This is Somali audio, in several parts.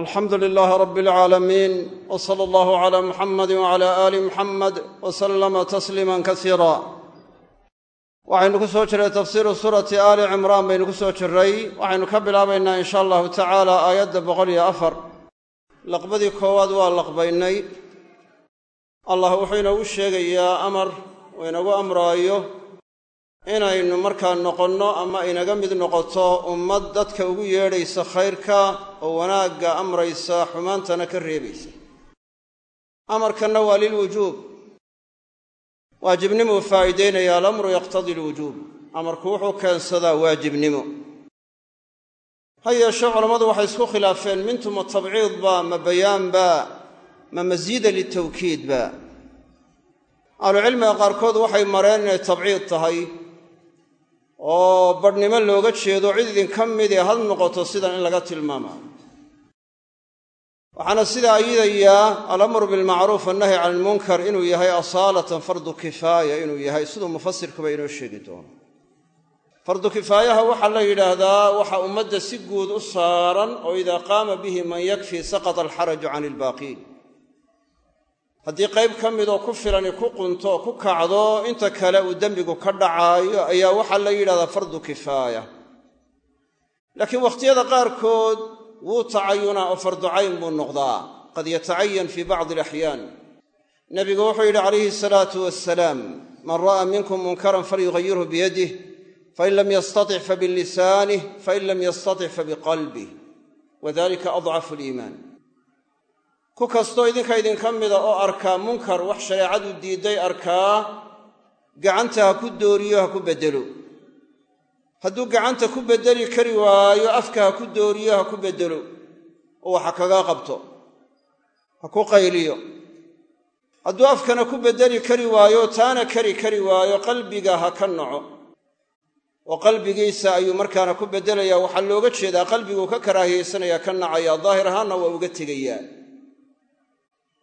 alxamdu lilaahi rabi alcaalamiin w sala allahu cala muxamadi wcala aali muxamed w sallama tasliiman kasiira waxaynu ku soo jirray tafsiiru suurati aali cimraan baynu ku soo jirray waxaynu ka bilaabaynaa in sha allahu tacaala aayadda boqol iyo afar. Laqbadii koowaad waa laqbaynay. Allah wuxuu inoogu sheegayaa amar uu inagu amraayo inaynu markaa noqonno ama inaga mid noqoto ummad dadka ugu yeedhaysa khayrka oo wanaagga amraysa xumaantana ka reebaysa. Amarkanna waa lilwujuub waajibnimuu faa'iideynaya alamru yaqtadi alwujuub. Amarku wuxuu keensadaa waajibnimo. Ha yeeshee culammadu waxay isku khilaafeen mintuma tabciidba ma bayaanba ma masiida litawkiidba ahlucilmiga qaarkood waxay mareen inay tabciid tahay oo badhnimo looga jeedo cid idinka midee had noqoto sidan in laga tilmaamaayo waxaana sidaa ayidayaa alamru bilmacruuf wannahyi cani ilmunkar inuu yahay asaalatan fardu kifaaya inuu yahay siduu mufasirkuba inoo sheegi doono. Fardu kifaayaha waxaa la yidhaahdaa waxa ummadda si guud u saaran oo idaa qaama bihi man yakfii saqata alxaraju cani ilbaaqiin haddii qayb ka midoo ku filani ku qunto ku kacdo inta kale uu dembigu ka dhacaayo ayaa waxaa la yidhahdaa fardu kifaaya. Laakiin wakhtiyada qaarkood wuu tacayunaa oo fardu cayn buu noqdaa qad yatacayan fii bacdi alaxyaan. Nebigu wuxuu yidhi calayhi salaatu wasalaam man ra'aa minkum munkaran falyughayirhu biyadih fain lam yastatic fabilisaanih fain lam yastatic fabiqalbih wadalika adcafu aliimaan ku kastoo idinka idinka mida oo arkaa munkar wax shareecadu diidday arkaa gacanta ha ku dooriyo ha ku beddelo. Hadduu gacanta ku beddeli kari waayo afka ha ku dooriyo ha ku beddelo. Oo waxa kaga qabto ha ku qayliyo. Hadduu afkana ku beddeli kari waayo taana kari kari waayo qalbiga ha ka naco oo qalbigiisa ayuu markaana ku beddelayaa. Waxaa looga jeedaa qalbiguu ka karaahiyaysanaya ka nacaya. Daahir ahaanna waa uga tegayaa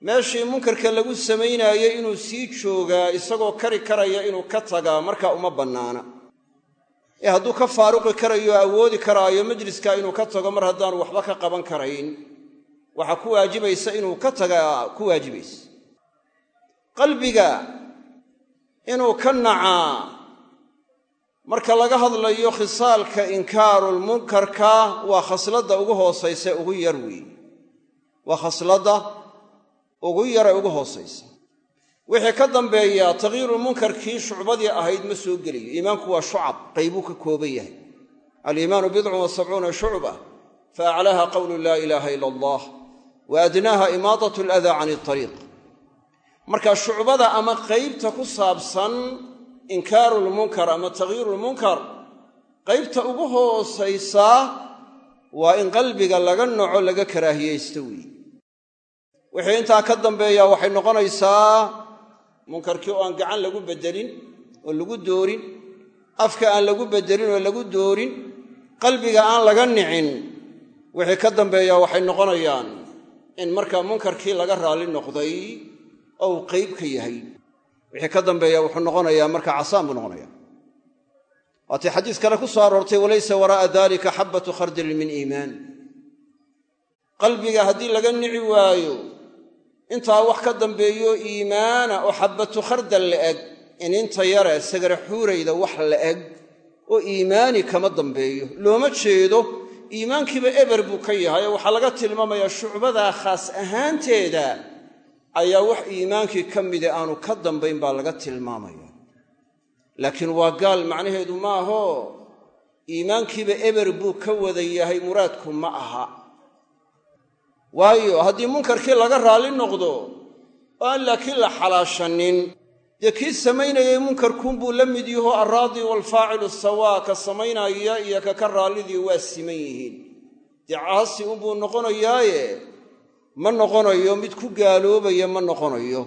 meeshii munkarka lagu samaynaayey inuu sii joogaa isagoo kari karaya inuu ka tagaa markaa uma bannaana. Ee hadduu ka faaruqi karayo awoodi karaayo majliska inuu ka tago mar haddaanu waxba ka qaban karayn. Waxaa ku waajibaysa inuu ka tagaa ku waajibaysa. Qalbiga inuu ka nacaa marka laga hadlayo khisaalka inkaarulmunkarka waa khasladda ugu hoosaysa ugu yar weeye waa khasladda ugu yara ugu hoosaysa. Wixii ka dambeeya takyiirulmunkarkii shucbadii ahayd ma soo gelayo. Iimaanku waa shucab qaybuu ka kooban yahay. Aliimaanu bidcun wa sabcuuna shucba fa aclaaha qawlu laa ilaaha ila allah wa adnaaha imaadat aladaa can iariiq marka shucbada ama qaybta ku saabsan inkaarulmunkar ama takyiirulmunkar qaybta ugu hoosaysaa waa in qalbiga laga naco laga karaahiyaysto weeye wixii intaa ka dambeeya waxay noqonaysaa munkarkii oo aan gacan lagu beddelin oo lagu doorin afka aan lagu beddelin oo lagu doorin qalbiga aan laga nicin. Wixii ka dambeeya waxay noqonayaan in markaa munkarkii laga raalli noqday oo uu qayb ka yahay. Wixii ka dambeeya wuxuu noqonayaa markaa casaan buu noqonaya waatii xadiis kale ku soo aroortay walaysa waraa'a dalika xabbatu khardalin min iimaan. Qalbiga haddii laga nici waayo intaa wax ka dambeeyo iimaana oo xabbatu khardal la eg. Ininta yare sagara xuurayda wax la eg oo iimaani kama dambeeyo. Looma jeedo iimaankiiba eber buu ka yahay. Oo waxaa laga tilmaamayaa shucbadaa khaas ahaanteeda ayaa wax iimaankii ka mide aanu ka dambayn baa laga tilmaamaya laakiin waa gaal macnaheedu maaho. Iimaankiiba eber buu ka wada yahay muraadku ma aha waayo haddii munkarkii laga raalli noqdo oo aan laakiin la xalaashanin. Dee kii samaynayay munkarkuunbuu la mid yaho alraadi waalfaacilu sawaa ka samaynaya iyo ka ka raallidii waa siman yihiin. Dee caasi unbuu noqonayaaye? Ma noqonayo mid ku gaaloobaya ma noqonayo.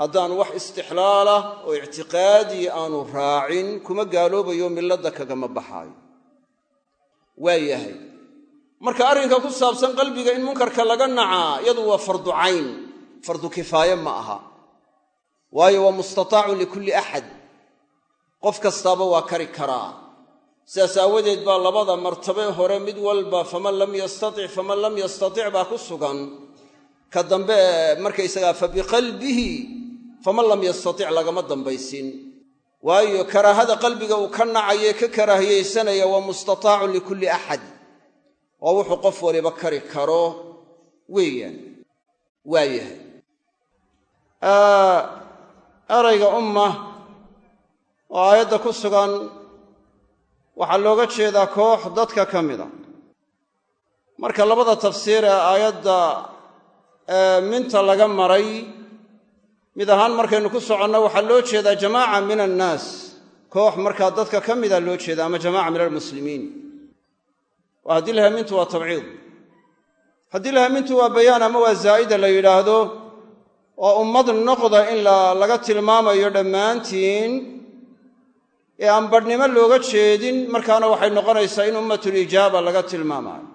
Haddaan wax istixlaalah oo ictiqaadii aanu raacin kuma gaaloobayo milladda kagama baxaayo. Waa yahay marka arrinka ku saabsan qalbiga in munkarka laga nacaa iyadu waa fardu cayn fardu kifaaye ma aha. Waayo waa mustataacun likulli axad qof kastaaba waa kari karaa. Sidaas aawadeed baa labada martabe hore mid walba faman lam yastatic faman lam yastatic baa ku sugan. Ka dambe markaysagaa fa biqalbihi faman lam yastatic lagama dambaysin. Waayo karaahada qalbiga uu ka nacaye ka karaahiyaysanaya waa mustataacun likulli axad waa wuxuu qof waliba kari karo weeyaan waayahay erayga umma oo aayadda ku sugan waxaa looga jeedaa koox dadka ka mida. Marka labada tafsiir ee aayadda minta laga maray mid ahaan markaynu ku soconno waxaa loo jeedaa jamaaca min annaas. Koox markaa dadka ka mida loo jeeda ama jamaaca min almuslimiin waa haddii laha mintu waa tabciid. Haddii laha mintu waa bayaan ama waa zaa'ida la yidhaahdo oo ummad noqda in laga tilmaamayo dhammaantiin ee aan badhnimo looga jeedin markaana waxay noqonaysaa in ummatulijaaba laga tilmaamaayo.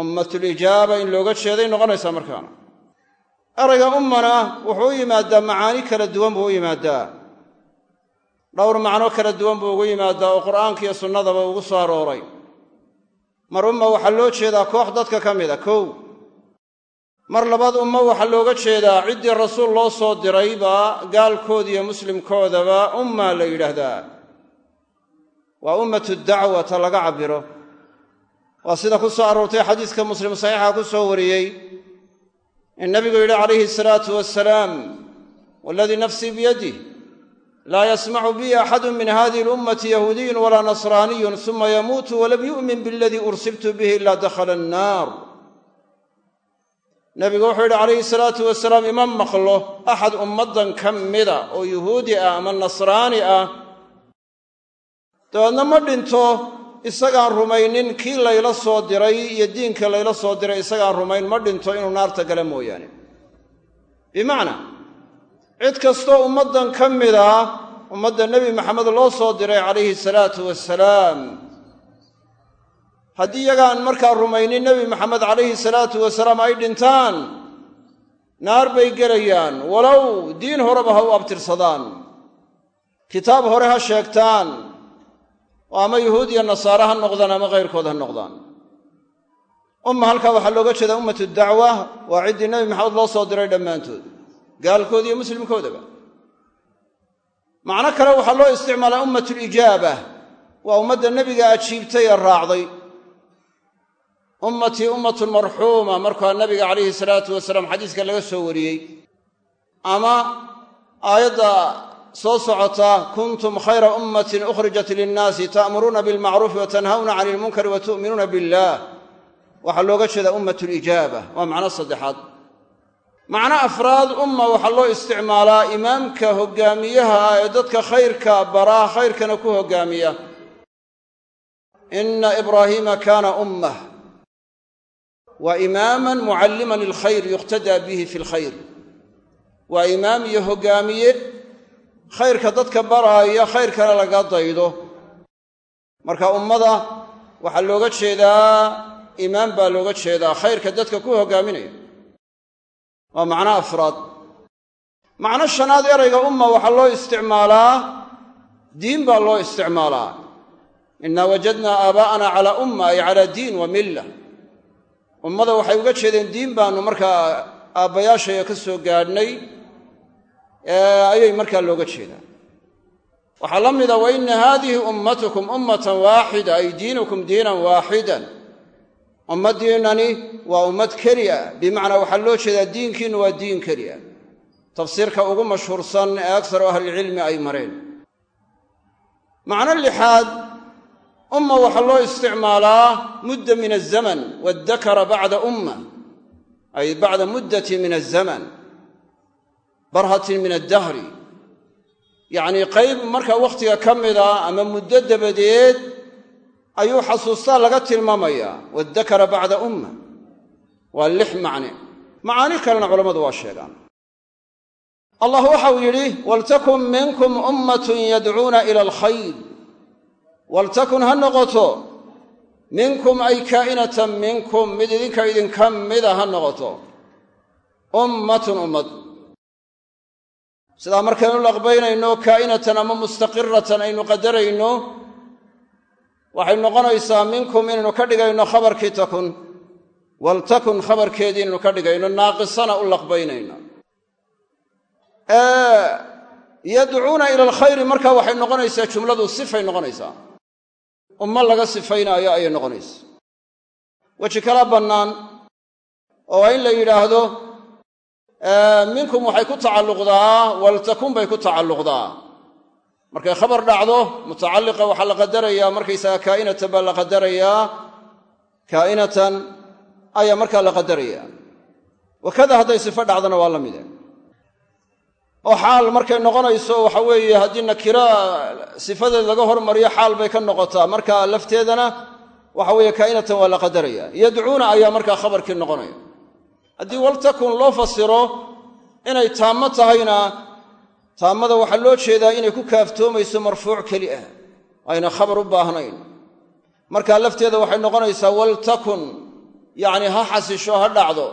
Ummatulijaaba in looga jeeday noqonaysaa markaana. Erayga ummana wuxuu u yimaadaa macaani kala duwan buu u yimaadaa dhowr macno kala duwan buu ugu yimaadaa oo qur'aanka iyo sunnadaba ugu soo arooray. Mar umma waxaa loo jeedaa koox dadka ka mida kow. Mar labaad ummo waxaa looga jeedaa ciddii rasuul loo soo dirayba gaalkooda iyo muslimkoodaba umma la yidhaahdaa. Waa ummatu dacwa ta laga cabbiro. Waa sida ku soo aroortay xadiiska muslim saxiixa ku soo wariyey in nabigu yidhi calayhi salaatu wasalaam waladii nafsii biyadih laa yasmacu bi axadu min hadihi alummati yahuudiyun walaa nasraaniyun suma yamuutu walam yu'min biladii ursiltu bihi ila dakhala annaar. Nabigu wuxuu yidhi calayhi salaatu wasalaam ima maqlo axad ummaddan ka mida oo yuhuudi ah ama nasraani ah dabeedna ma dhinto isagaan rumaynin kii layla soo diray iyo diinka layla soo diray isagaan rumayn ma dhinto inuu naarta gala mooyaane. Bimacnaa cid kastoo ummaddan ka mid ah ummadda nebi maxamed loo soo diray calayhi salaatu wasalaam haddii iyagaan markaa rumaynin nebi maxamed calayhi salaatu wasalaam ay dhintaan naar bay gelayaan. Walow diin horeba ha u abtirsadaan. Kitaab hore ha sheegtaan. Oo ama yuhuud iyo nasaare ha noqdaan ama kayrkood ha noqdaan. Umma halkaa waxaa looga jeedaa ummatu dacwa waa ciddii nebi maxamed loo soo diray dhammaantood gaalkooda iyo muslimkoodaba macno kale waxaa loo isticmaalaa ummatulijaaba waa ummadda nebiga ajiibtay ee raacday. Ummatii ummatun marxuuma markaa nabiga calayhi salaatu wasalaam xadiiska laga soo wariyey. Ama aayadda soo socota kuntum khayra ummatin ukhrijat linnaasi ta'muruuna bilmacruufi wa tanhawna cani ilmunkari wa tu'minuuna billaah waxaa looga jeedaa ummatulijaaba waa macno saddexaad macno afraad umma waxaa loo isticmaalaa imaamka hoggaamiyaha ah ee dadka khayrka baraa khayrkana ku hoggaamiya inna ibraahiima kaana ummah waa imaaman mucalliman lilkhayr yuqtadaa bihi fi lkhayr. Waa imaam iyo hoggaamiye khayrka dadka baraaya khayrkana laga daydo. Marka ummada waxaa looga jeedaa imaam baa looga jeedaa khayrka dadka ku hoggaaminaya waa macno afraad. Macno shanaad erayga umma waxaa loo isticmaalaa diin baa loo isticmaalaa. Innaa wajadnaa aabaa'ana calaa umma ay calaa diin wa milla. Ummada waxay uga jeedeen diin baannu markaa aabbayaashaya ka soo gaadhnay ayay markaa looga jeedaa. Waxaa la mida wa inna haadihi ummatukum ummatan waaxida ay diinukum diinan waaxidan ummaddiinnani waa ummad keli a bimacnaa waxaa loo jeedaa diinkiinnu waa diin keli tafsiirka ugu mashhuursan ee akharu ahlilcilmi ay mareen. Macno lixaad umma waxaa loo isticmaalaa mudda min azaman waddakara bacda umma ay bacda muddatin min azaman barhatin min addahri. Yacnii qayb markaa wakhtiga ka mida ama muddo dabadeed ayuu xasuustaa laga tilmaamayaa waddakara bacda umma. Waa lix macne macaani kalena culammadu waa sheegaan. Allah waxau yidhi waltakun minkum ummatun yadcuuna ila alkhayr. Waltakun ha noqoto minkum ay kaa'inatan minkum mid idinka idinka mida ha noqoto. Ummatun ummad. Sidaa markaynu laqbaynayno kaa'inatan ama mustaqiratan aynu qadarayno waxay noqonaysaa minkum inaynu ka dhigayno khabarkii takun waltakun khabarkeedii inaynu ka dhigayno naaqisana u laqbaynayna. Yadcuuna ila alkhayri marka waxay noqonaysaa jumladu sifay noqonaysaa. Ummo laga sifaynaayo ayay noqonaysa weji kala bannaan oo in la yidhaahdo minkum waxay ku tacalluqdaa waltakun bay ku tacalluqdaa markay khabar dhacdo mutacalliqa waxaa la qadarayaa markaysaga kaa'inatan baa la qadarayaa. Kaa'inatan ayaa markaa la qadarayaa. Wakada hadday sifo dhacdona waa la mide oo xaal markay noqonayso waxa weeye haddii nakira sifadeed laga hormariyo xaal bay ka noqotaa. Marka lafteedana waxa weeye kaa'inatan waa la qadaraya yadcuuna ayaa markaa khabarkii noqonaya. Haddii waltakun loo fasiro inay taammo tahayna taammada waxaa loo jeedaa inay ku kaaftoomayso marfuuc keli ah. Ayna khabar u baahnayn. Markaa lafteeda waxay noqonaysaa waltakun yacni ha xasisho ha dhacdo.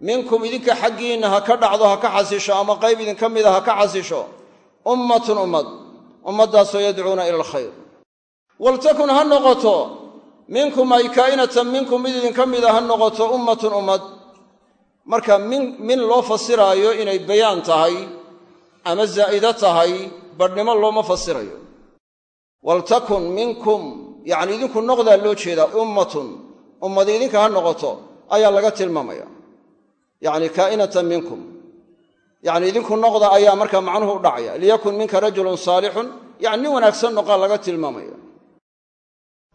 Minkum idinka xaggiinna ha ka dhacdo ha ka xasisho ama qayb idinka mida ha ka xasisho. Ummatun ummad. Ummaddaasoo yadcuuna ila alkhayr. Waltakun ha noqoto. Minkum ay kaa'inatan minkum mid idinka mida ha noqoto ummatun ummad. Marka min min loo fasiraayo inay bayaan tahay ama zaa'ido tahay badhnimo looma fasirayo. Waltakun minkum yacni idinku noqdaa loo jeedaa ummatun ummad idinka ha noqoto ayaa laga tilmaamaya. Yacni kaa'inatan minkum. Yacni idinku noqda ayaa markaa macnuhu u dhacaya. Liyakun minka rajulun saalixun yacni nin wanaagsan noqaa laga tilmaamaya.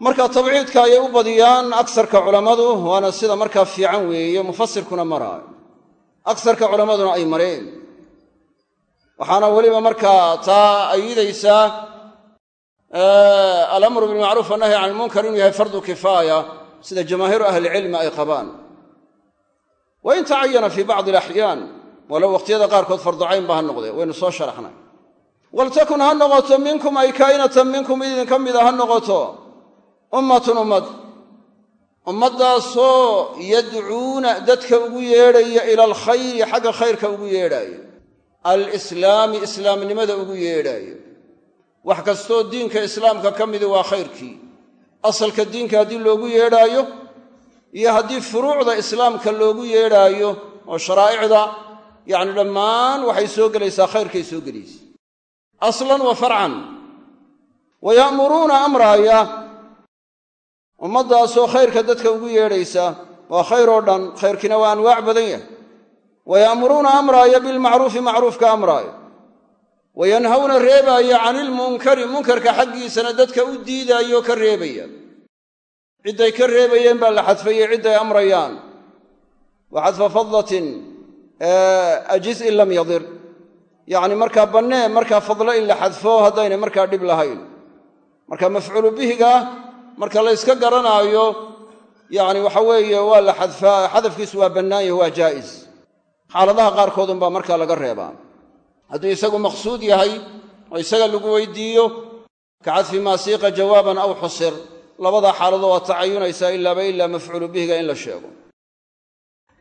Marka tabciidka ayay u badiyaan agsarka culammadu waana sida markaa fiican weeye mufasirkuna maraayo. Agsarka culammaduna ay mareen waxaana weliba markaa taa ayidaysaa alamru bilmacruuf wannahyi can ilmunkar inuu yahay fardu kifaaya sida jamaahiiru ahlicilmi ay qabaan. Wa in tacayana fii bacdi alaxyaan walow wakhtiyada qaarkood farducayn ba ha noqdee waynu soo sharaxnay. Waltakun ha noqoto minkum ay kaa'inatan minkum mid idinka mida ha noqoto ummatun ummad. Ummaddaasoo yadcuuna dadka ugu yeedhaya ila alkhayri xagga khayrka ugu yeedhaayo alislaami islaamnimada ugu yeedhaayo. Wax kastoo diinka islaamka ka midi waa khayrkii. Asalka diinka haddii loogu yeedhaayo iyo haddii furuucda islaamka loogu yeedhaayo oo sharaa'icda yacni dhammaan waxay soo gelaysaa khayrkay soo gelaysa. Aslan wa farcan wa ya'muruuna amraaya ummaddaasoo khayrka dadka ugu yeedhaysa waa khayr oo dhan khayrkiina waa anwaac badan yahay wa ya'muruuna amraaya bilmacruufi macruufka amraaya wa yanhawna reebaaya canilmunkari munkarka xaggiisana dadka u diidaayoo ka reebaya cidday ka reebayeen baa la xadfayey cidday amrayaan wa xadfa fadlatin ajiz in lam yadir yacni markaa bannee markaa fadlo in la xadfo haddaynay markaa dhib lahayn marka mafcuulu bihiga marka la yska garanaayo yacni waxa weeye waa la xadfaa xadafkiisu waa bannaan waa jaa'is xaaladaha qaarkoodunbaa markaa laga reebaa. Hadduu isagu maqsuud yahay oo isaga lagu weydiiyo ka cadfi maa siiqa jawaaban aw xusir labadaa xaaladood waa tacayunaysaa ilaaba ilaa mafcuulu bihiga in la sheego.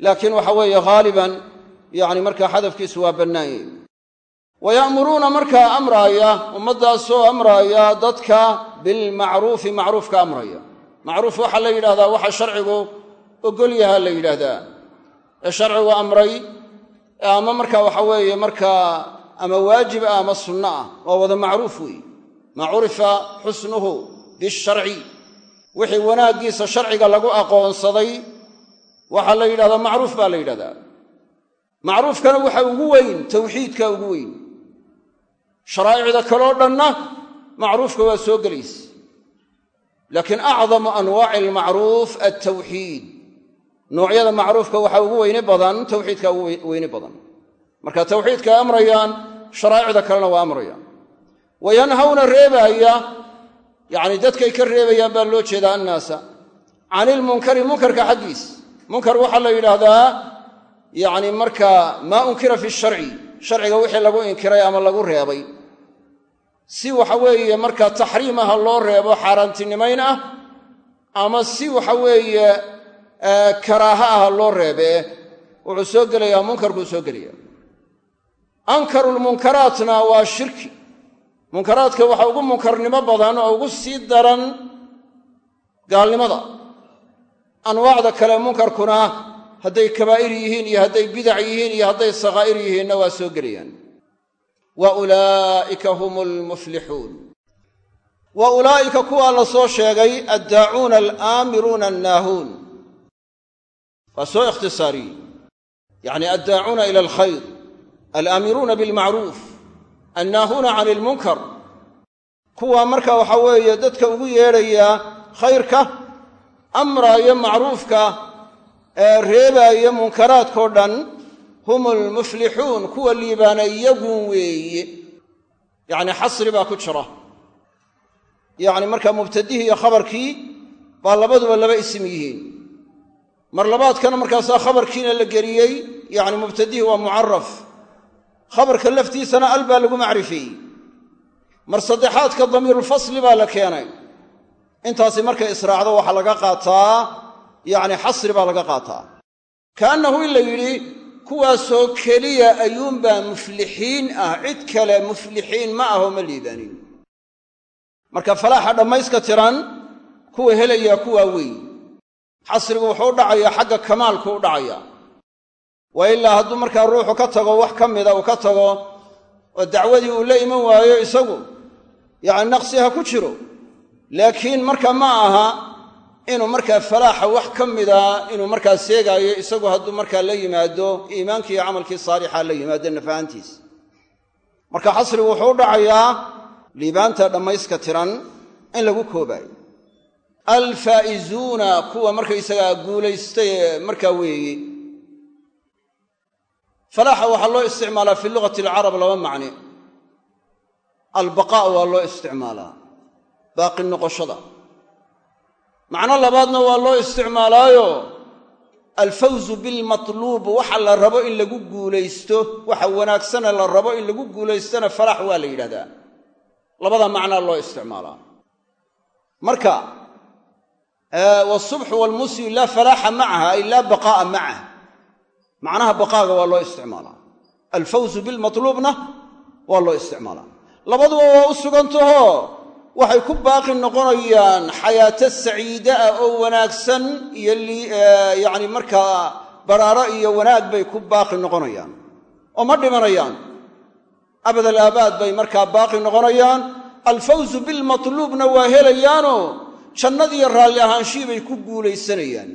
Laakiin waxa weeye haaliban yacni markaa xadafkiisu waa bannaan yahi wa ya'muruuna markaa amraaya ummaddaasoo amraaya dadka bilmacruufi macruufka amraya. Macruuf waxaa la yidhahdaa waxa sharcigu ogol yahaa la yidhaahdaa. Ee sharcigu amray ama markaa waxa weeye markaa ama waajib ah ama sunno ah waa wada macruuf weeye. Maa curifa xusnuhu bisharci. Wixii wanaaggiisa sharciga lagu aqoonsaday waxaa la yidhahdaa macruuf baa la yidhahdaa. Macruufkana waxa ugu weyn tawxiidka ugu weyn. Sharaa'icda kaloo dhanna macruufka waa soo gelaysa. Laakiin acdamu anwaaci almacruuf altawxiid noocyada macruufka waxaa ugu weyne badan tawxiidka ugu weyne badan. Marka tawxiidka ay amrayaan sharaa'icda kalena waa amrayaan. Wa yanhawna reebaaya yacni dadkay ka reebayaan baa loo jeedaa annaasa. Cani ilmunkari munkarka xaggiis. Munkar waxaa la yidhaahdaa yacni markaa maa unkira fi sharci. Sharciga wixii lagu inkiray ama lagu reebay. Si waxa weeye markaa taxriim loo reebo xaaraantinimayn ah ama si waxa weeye karaaha aha loo reebee wuxuu soo gelayaa munkarkuu soo gelaya. Ankarulmunkaraatna waa shirki. Munkaraadka waxa ugu munkarnimo badan oo ugu sii daran gaalnimada. Anwaacda kale munkarkuna hadday kabaa'ir yihiin iyo hadday bidac yihiin iyo hadday sakaa'ir yihiinna waa soo gelayaan. Wa ulaa'ika hum lmuflixuun wa ulaa'ika kuwaa la soo sheegay addaacuuna alaamiruuna annaahuun waa soo ikhtisaariyey yacni addaacuuna ila alkhayr alaamiruuna bilmacruuf annaahuuna cani ilmunkar kuwaa marka waxaa weeye dadka ugu yeedhaya khayrka amraaya macruufka ee reebaaya munkaraadkao dhan hum almuflixuun kuwa liibaana iyagun weeye. Yacni xasri baa ku jira. Yacni markaa mubtadihii iyo khabarkii baa labaduba laba isim yihiin mar labaadkana markaasaa khabarkiina la geliyey yacni mubtadihii waa mucaraf khabarka laftiisana al baa lagu macrifeeyey mar saddexaadka damiirulfasli baa la keenay. Intaasi markay israacdo waxaa laga qaataa yacni xasri baa laga qaataa. Kaannahu in la yidhi kuwaasoo keliya ayuunbaa muflixiin ah cid kale muflixiin ma ahoo ma liibaanin. Marka falaaxa dhammayska tiran kuwa helayaa kuwaa weyn xasrigu wuxuu u dhacayaa xagga kamaalku u dhacayaa. Wa ilaa hadduu markaa ruuxu ka tago wax ka mida uu ka tago oo dacwadii uu la iman waayo isagu yacni naqsi ha ku jiro. Laakiin marka ma aha inuu markaa falaaxa wax ka mida inuu markaa seegaayo isagu hadduu markaa la yimaado iimaankii iyo camalkii saalixa la yimaado nafahantiisa marka xasrigu wuxuu u dhacayaa liibaanta dhammayska tiran in lagu koobaayo alfaa'izuuna kuwa markaysagaa guulaystay ee markaa weeye falaaxa waxaa loo isticmaalaa fi lugati alcarab laba macne albaqaa waa loo isticmaalaa baaqi noqoshada. Macno labaadna waa loo isticmaalaayo alfawzu bilmatluub waxa la rabo in lagu guulaysto waxa wanaagsane la rabo in lagu guulaystona falaax waa la yidhahdaa. Labada macnaa loo isticmaalaa. Marka wasubxu walmusyu laa falaaxa macaha ay laa baqaa'a macaha macnaha baqaaga waa loo isticmaalaa. Alfawzu bilmatluubna waa loo isticmaalaa. Labaduba waa u sugantaho. Waxay ku baaqi noqonayaan xayaato saciida ah oo wanaagsan iyo yacni markaa baraaro iyo wanaag bay ku baaqi noqonayaan. Oo ma dhimanayaan. Abadal aabaad bay markaa baaqi noqonayaan. Alfawzu bilmatluubna waa helayaanoo jannadiiyo raalli ahaanshihii bay ku guulaysanayaan.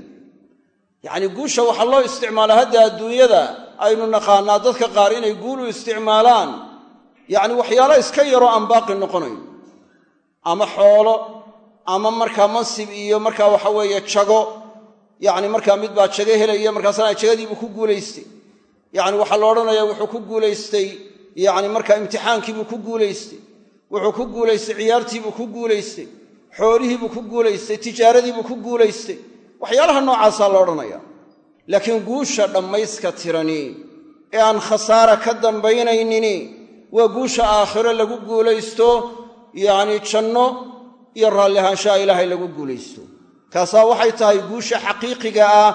Yacni guusha waxaa loo isticmaalaa hadda adduunyada aynu naqaanaa dadka qaar inay guul u isticmaalaan. Yacni waxyaalo iska yaroo aan baaqi noqonayn. Ama xoolo ama markaa mansib iyo markaa waxa weeye jago. Yacni markaa mid baa jago helaya markaasna jagadiibuu ku guulaystay. Yacni waxaa la odhanayaa wuxuu ku guulaystay yacni markaa imtixaankiibuu ku guulaystay. Wuxuu ku guulaystay ciyaartiibuu ku guulaystay xoolihiibuu ku guulaystay tijaaradiibuu ku guulaystay. Waxyaalaha noocaasaa la odhanaya laakiin guusha dhammayska tirani ee aan khasaara ka dambaynaynini waa guusha aakhiro lagu guulaysto yacni janno iyo raalli ahaanshaha ilaahay lagu guulaysto. Kaasaa waxay tahay guusha xaqiiqiga ah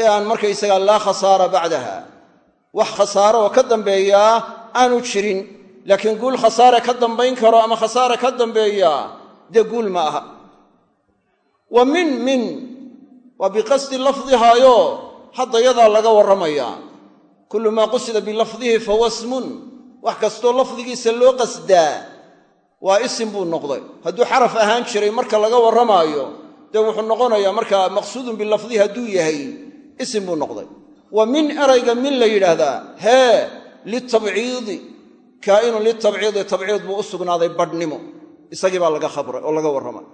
ee aan markaysagaa laa khasaara bacdaha. Wax khasaaro oo ka dambeeyaa aanu jirin. Laakiin guul khasaare ka dambayn karo ama khasaare ka dambeeya dee guul ma aha. Wa min min waa biqasdi lafdihaayo hadda yadaa laga warramayaa kullu maa qusida bilafdihi fahuwa smun wax kastoo lafdigiisa loo qasdaa waa isim buu noqday. Hadduu xaraf ahaan jiray marka laga warramaayo dee wuxuu noqonayaa markaa maqsuudun bilafdihi hadduu yahay isim buu noqday. Wa min erayga min la yidhaahdaa hee litabciidi kaa'inun litabciidi tabciid buu u sugnaaday badhnimo isagii baa laga khabray oo laga warramay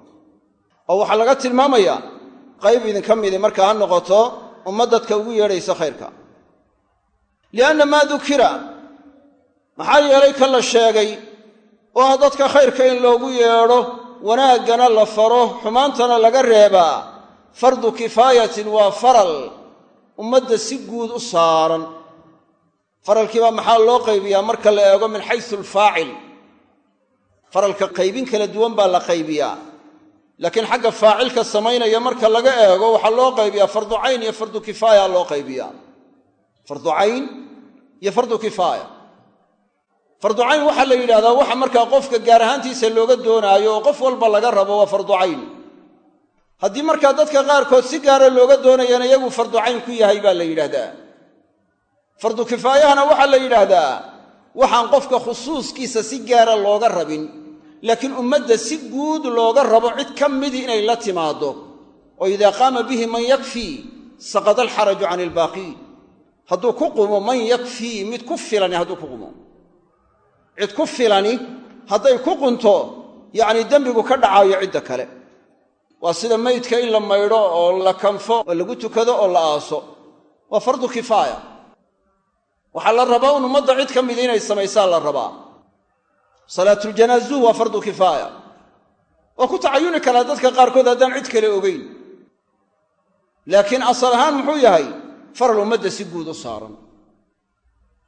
oo waxaa laga tilmaamayaa qayb idinka midi markaa ha noqoto umma dadka ugu yeedhaysa khayrka. Lianna maa dukira maxaa yeelay ka la sheegay oo ah dadka khayrka in loogu yeedho wanaaggana la faro xumaantana laga reebaa. Fardu kifaayatin waa faral ummadda si guud u saaran. Faralkiibaa maxaa loo qaybiyaa marka la eego min xaysu alfaacil faralka qaybin kala duwan baa la qaybiyaa. Laakiin xagga faacilka samaynaya marka laga eego waxaa loo qaybiyaa fardu cayn iyo fardu kifaaya loo qaybiyaa. Fardu iyo fardu kifaaya. Fardu waxaa la yidhahdaa waxa markaa qofka gaar ahaantiisa looga doonaayo oo qof walba laga rabo waa fardu cayn. Haddii markaa dadka qaarkood si gaara looga doonayana iyagu fardu cayn ku yahay baa la yidhaahdaa. Fardu kifaayahana waxaa la yidhaahdaa waxaan qofka khusuuskiisa si gaara looga rabin laakiin ummadda si guud looga rabo cid ka midii inay la timaaddo. Oo idaa qaama bihi man yakfii saqada alxaraju can ilbaaqiin hadduu ku qumo man yakfii mid ku filani hadduu ku qumo. Cid ku filani hadday ku qunto yacnii dembigu ka dhacaayo cidda kale. Waa sida maydka in la maydho oo la kanfo oo lagu tukado oo la aaso. Waa fardu kifaaya. Waxaa la rabaa un ummadda cid ka mida inay samaysaa la rabaa salaatuljanaazuh waa fardu kifaaya. Waa ku tacayuni karaa dadka qaarkood haddaan cid kale ogeyn. Laakiin asal ahaan muxuu yahay faral ummadda si guud u saaran.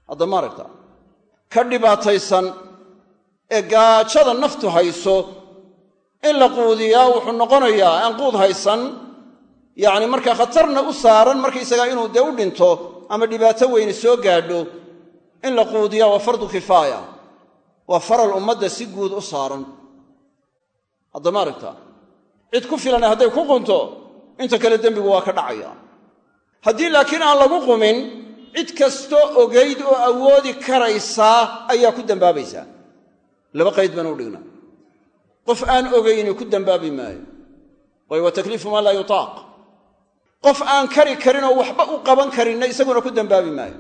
Hadda ma ka dhibaataysan ee gaajada naftu hayso in la quudiyaa wuxuu noqonayaa aan quud haysan yacni markaa khatarna u saaran markaysagaa inuu dee u dhinto ama dhibaato weyne soo gaadho in la quudiyaa waa fardu kifaaya waa faral ummadda si guud u saaran. Hadda ma aragta cid ku filana hadday ku qunto inta kale dembigu waa ka dhacaya. Haddii laakiin aan lagu qumin cid kastoo ogayd oo awoodi karaysaa ayaa ku dembaabaysaa laba qayd baan u dhigna qof aan ogayni ku dembaabi maayo waayo waa takliifu maa laa yutaaq. Qof aan kari karin oo waxba u qaban karinna isaguna ku dembaabi maayo.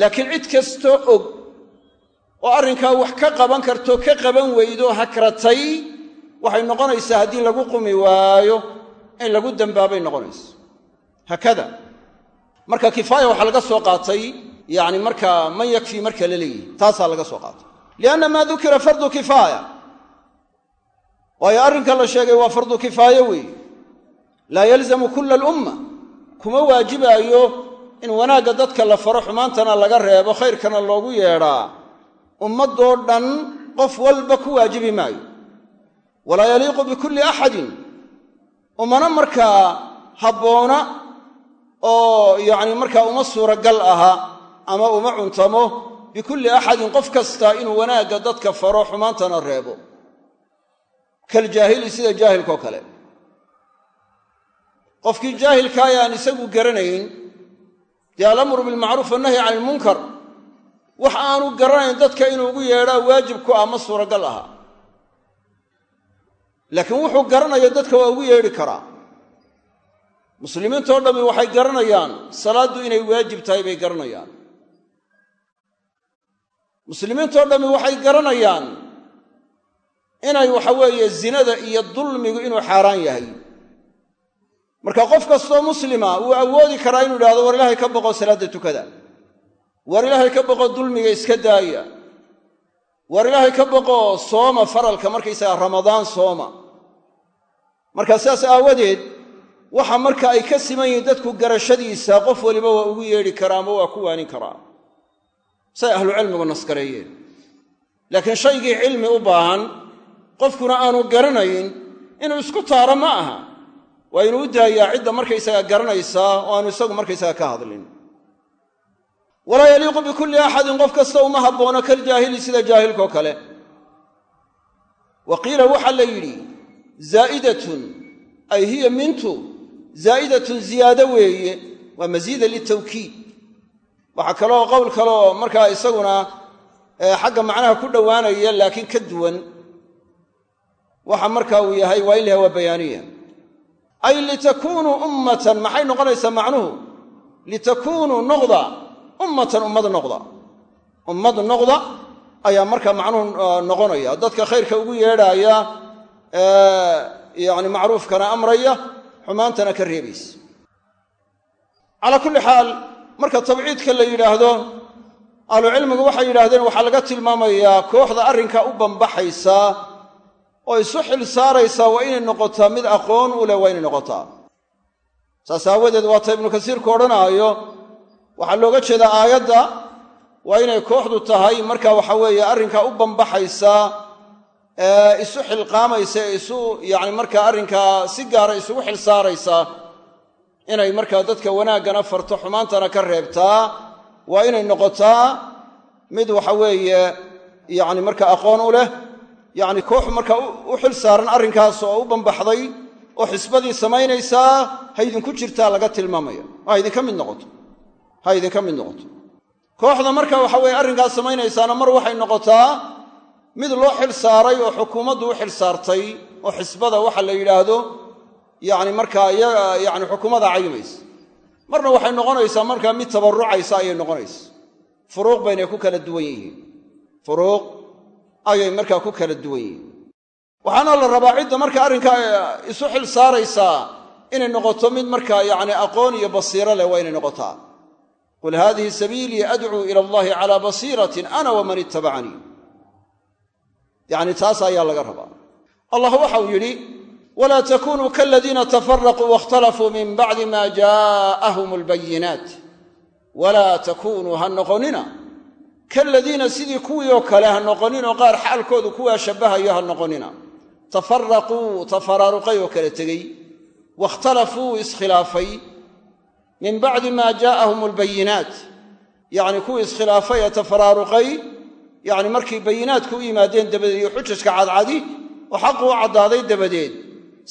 Laakiin cid kastoo og oo arrinkaa wax ka qaban karto ka qaban weydo hakratay waxay noqonaysaa haddii lagu qumi waayo in lagu dembaabay noqonayso. Haakada marka kifaaya waxaa laga soo qaatay yacni markaa man yakfii marka la leeyihi taasaa laga soo qaatay. Lianna maa dukira fardu kifaaya. Waayo arrinka la sheegay waa fardu kifaaye weeye. Laa yalzamu kula alumma. Kuma waajibaayo in wanaagga dadka la faro xumaantana laga reebo khayrkana loogu yeedhaa ummaddoo dhan qof walba ku waajibi maayo. Walaa yaliiqu bikulli axadin. Umana markaa habboona oo yacni markaa uma suuragal aha ama uma cuntamo bikulli axadin qof kasta inuu wanaagga dadka faro xumaantana reebo. Kaljaahili sida jaahilkao kale. Qofkii jaahilka ay aan isagu garanayn dee alamru bilmacruuf wannahyi cani ilmunkar wax aanu garanayn dadka inuu ugu yeedhaa waajib ku ah ma suuragal aha. Laakiin wuxuu garanayo dadka waa ugu yeedhi karaa. Muslimiintoo dhammi waxay garanayaan salaaddu inay waajib tahay bay garanayaan. Muslimiintoo dhammi waxay garanayaan inay waxa weeye zinada iyo dulmigu inuu xaaraan yahay. Marka qof kastoo muslima wuu awoodi karaa inuu idhahdo war ilaahay ka boqo salaadda tukada war ilaahay ka boqo dulmiga iska daaya. War ilaahay ka boqo sooma faralka markaysagaa ramadaan sooma. Marka sidaas aawadeed waxa marka ay ka siman yihiin dadku garashadiisa qof waliba waa ugu yeedhi karaa ama waa ku waanin karaa. Say ahlucilmigu naskareeyeen laakiin shaygii cilmi u baahan qofkuna aanu garanayn inuu isku taaro ma aha. Waa inuu u daayaa cidda markaysagaa garanaysaa oo aanu isagu markaysaga ka hadlin walaa yaliiqu bikulli axadin qof kasta uma habboono kaljaahili sida jaahilkao kale. Wa qiila waxaa la yidhi zaa'idatun ay hiya mintu zaa'idatun ziyaado weeye waa masiida litawkiid. Waxaa kaloo qowl kaleoo markaa isaguna xagga macnaha ku dhowaanaya laakiin ka duwan. Waxa marka uu yahay waa in waa bayaaniya. Ay litakuunuu ummatan maxay noqonaysaa macnuhu? Litakuunuu noqda ummatan ummad noqda. Ummad noqda ayaa marka macnuhu noqonaya. Dadka khayrka ugu yeedhaaya yani macruufkana amraya xumaantana ka reebaysa calaa kulli xaal marka tabciidka la yidhaahdo ahlucilmigu waxay yidhaahdeen waxaa laga tilmaamayaa kooxda arrinka u bambaxaysa oo isu xil saaraysaa waa inay noqotaa mid aqoon u leh waa inay noqotaa. Saas aawadeed waata ibnu kasiirku odhanaayo waxaa looga jeedaa aayadda waa inay kooxdu tahay marka waxa weeye arrinkaa u bambaxaysa ee isu xilqaamaysa isu yacni markaa arrinkaa si gaara isugu xil saaraysa inay markaa dadka wanaaggana farto xumaantana ka reebtaa waa inay noqotaa mid waxa weeye yacni marka aqoon u leh yacni koox markaa u xil saaran arrinkaas oo u bambaxday oo xisbadii samaynaysaa ha idinku jirtaa laga tilmaamaya. Ha idinka mid noqoto ha idinka mid noqoto. Kooxda marka waxa weye arrinkaas samaynaysaana mar waxay noqotaa mid loo xil saaray oo xukuumaddu u xil saartay oo xisbada waxa la yidhaahdo yacni markaa yacni xukuumada cayimaysa marna waxay noqonaysaa markaa mid tabarrucaysa ayay noqonaysa. Furuuq baynay ku kala duwan yihiin. Furuuq ayay markaa ku kala duwan yihiin. Waxaana la rabaa cidda marka arrinkaa isu xil saaraysaa inay noqoto mid markaa yacni aqoon iyo basiiro leh waa inay noqotaa qul haadihi sabiilii adcuu ila allahi calaa basiiratin ana waman ittabacanii yacni taas ayaa laga rabaa allah waxau yidhi walaa takunuu kaladiina tafaraquu wakhtalafuu min bacdi maa jaa'ahum albayinaat walaa takunuu ha noqonnina kaladiina sidii kuwii oo kale ha noqoninoo qaar xaalkoodu kuwaa shabbahayo ha noqonnina tafaraquu tafaraaruqay oo kala tegey wakhtalafuu iskhilaafay min bacdi maa jaa'ahum albayinaat yacni kuwii iskhilaafay ee tafaraaruqay yacni markii bayinaadku u yimaadeen dabadeed iyo xujajka cadcadi oo xaqu u caddaaday dabadeed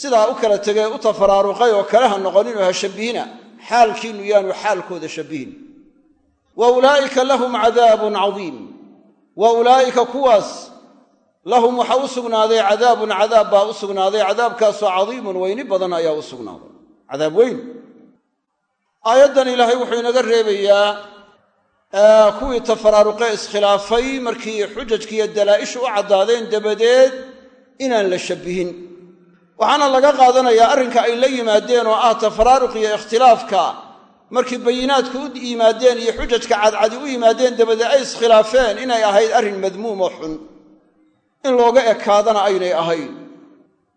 sidaa u kala tegee u tafaraaruqay oo kale ha noqoninoo ha shabbihina xaalkiinnu yaanu xaalkooda shabbihin wa ulaa'ika lahum cadaabun cadiim wa ulaa'ika kuwaas lahum waxaa u sugnaaday cadaabun cadaab baa u sugnaaday cadaabkaasoo cadiimun weyni badan ayaa u sugnaaday cadaab weyn aayaddan ilaahay wuxuu inaga reebayaa kuwii tafaraaruqe iskhilaafay markii xujajkiiyo dalaa'ishu u caddaadeen dabadeed inaan la shabbihin. Waxaana laga qaadanayaa arrinka ay la yimaadeen oo ah tafaraaruq iyo ikhtilaafka. Markii bayinaadku u yimaadeen iyo xujajka cadcadi u yimaadeen dabadeed ay iskhilaafeen inay ahayd arrin madmuum oo xun. In looga ekaadana aynay ahayn.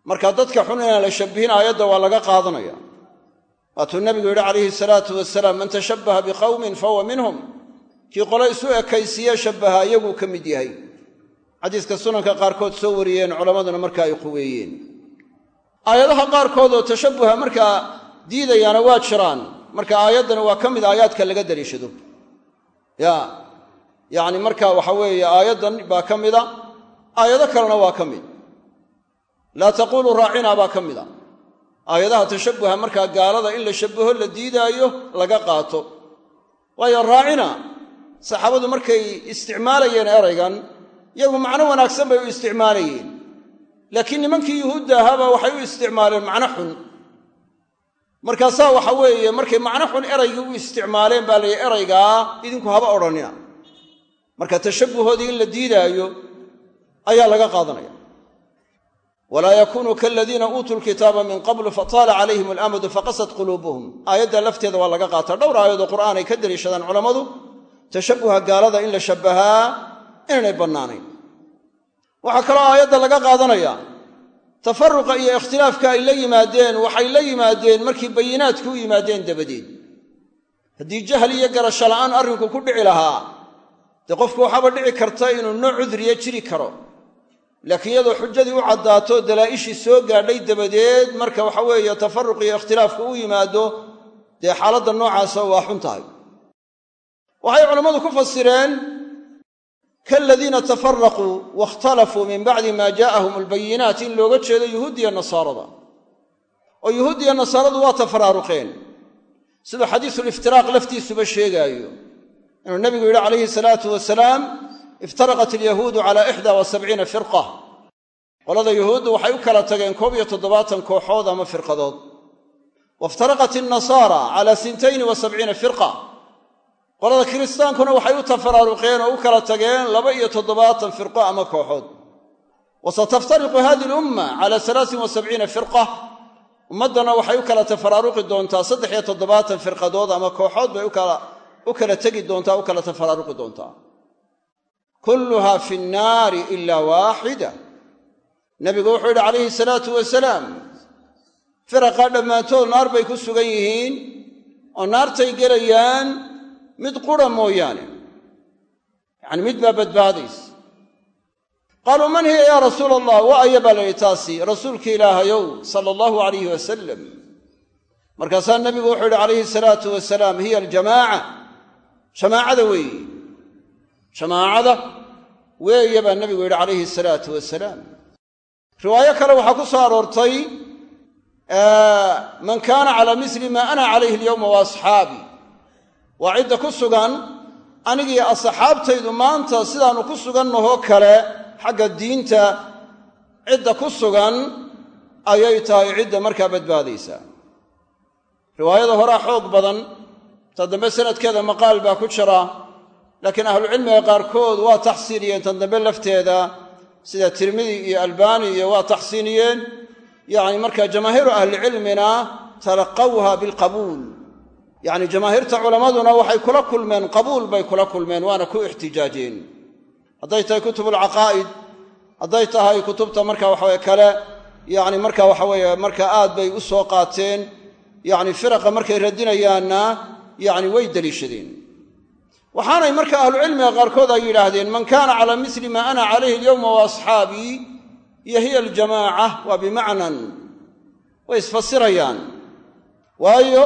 Marka dadka xun inaan la shabbihin aayadda waa laga qaadanaya waatuu nabigu yidhi calayhi salaatu wasalaam man tashabbaha biqawmin fahuwa minhum. Kii qole isu ekaysiiye shabbaha iyaguu ka mid yahay. Xadiiska sunanka qaarkood soo wariyeen culammaduna marka ay quweeyeen. Aayadaha qaarkood oo tashabbuha markaa diidayaana waa jiraan. Marka aayaddani waa ka mid aayaadka laga daliishado. Ya yacni marka waxa weeye aayaddan baa ka mida aayado kalena waa ka mid. Laa taquuluu raacina baa ka mid a aayadaha tashabbuha markaa gaalada in la shabbaho la diidaayo laga qaato. Waayo raacina saxaabadu markay isticmaalayeen eraygan iyagu macno wanaagsan bay u isticmaalayeen. Laakiin nimankii yuhuudda ahaabaa waxay u isticmaaleen macno xun. Markaasaa waxa weeye markay macno xun eraygii u isticmaaleen baa layihi eraygaa idinku haba odhanina. Marka tashabbuhoodii in la diidaayo ayaa laga qaadanaya walaa yakunuu kaladiina uutuu lkitaaba min qablu fataala calayhim alamadu faqasad quluubuhum. Aayadda lafteeda waa laga qaataa. Dhowr aayadoo qur'aan ay ka deliishadaan culammadu tashabbuha gaalada in la shabbahaa inaynay bannaanayn. Waxaa kaloo aayadda laga qaadanaya tafaruqa iyo ikhtilaafka ay la yimaadeen waxay la yimaadeen markii bayinaadku u yimaadeen dabadeed. Haddii jahli iyo garasho la'aan arrinku ku dhici lahaa dee qofku waxaaba dhici karta inuu nooc cudriya jiri karo laakiin iyadoo xujadii u caddaato dalaa'ishii soo gaadhay dabadeed marka waxa weeye tafaruq iyo ikhtilaafku u yimaado dee xaaladda noocaasa waa xun tahay. Waxay culammadu ku fasireen kaladiina tafaraquu waاkhtalafuu min bacdi ma jaءahum albayinaat in looga jeedo yuhuudiya nasaarada. Oo yuhuudiya nasaaradu waa tafaraaruqeen siduu xadiisuliftiraaq laftiisuba sheegaayo. Inuu nebigu yidhi calayhi salaatu wasalaam iftaraqat alyahuudu cala ixda wa sabciina firqa qolada yuhuuddu waxay u kala tageen koob iyo toddobaatan kooxood ama firqadood waiftaraqat alnasaara cala sintayn wa sabciina firqa qolada kiristaankuna waxay u tafaraaruqeen oo u kala tageen laba iyo toddobaatan firqo ama kooxood wa sataftariqu hadihi alumma cala alaasin wa sabciina firqa ummaddana waxay u kala tafaraaruqi doontaa saddex iyo toddobaatan ama kooxood bay u kala tegi doontaa u kala tafaraaruqi doontaa kulluha fi nnaari ila waaxida nebigu wuxuu yidhi calayhi salaatu wasalaam firaqaa dhammaantood naar bay ku sugan yihiin oo naartay gelayaan mid qura mooyaane. Yacni mid baa badbaadaysa. Qaaluu man hiya yaa rasuula allah wa aya baa la yidhi taasi rasuulki ilaahayow sala allahu alayhi wasalam markaasaa nebigu wuxuu yidhi calayhi salaatu wasalaam hiya aljamaaca. Jamaacada weeye jamaacada weeye baa nebigu yidhi calayhi salaatu wasalaam riwaayo kale waxaa ku soo aroortay man kaana calaa misli maa ana calayhi alyowma wa asxaabii waa cidda ku sugan anigii asxaabtaydu maanta sidaannu ku sugannahoo kale xagga diinta cidda ku sugan ayay tahay cidda markaa badbaadaysa. Riwaayada horaa xoog badan ta dambe sanadkeeda maqaal baa ku jira laakiin ahlucilmiga qaarkood waa taxsiiniyeen tan dambe lafteeda sida tirmidi iyo albani iyo waa taxsiiniyeen yacni marka jamaahiiru ahlicilmina talaqawha bilqabuul. Yacni jamaahiirta culammaduna waxay kula kulmeen qabuul bay kula kulmeen waana ku ixtijaajeen hadday tahay kutubulcaqaa'id hadday tahay kutubta marka waxaweye kale yacni marka waxaweeye marka aad bay u soo qaateen yacni firaqa markay radinayaanna yacni way deliishadeen waxaanay marka ahlucilmiga qaarkood ay yidhaahdeen man kaana calaa misli maa ana calayhi alyowma wa asxaabii iyo hiya aljamaaca waa bimacnan. Way isfasirayaan. Waayo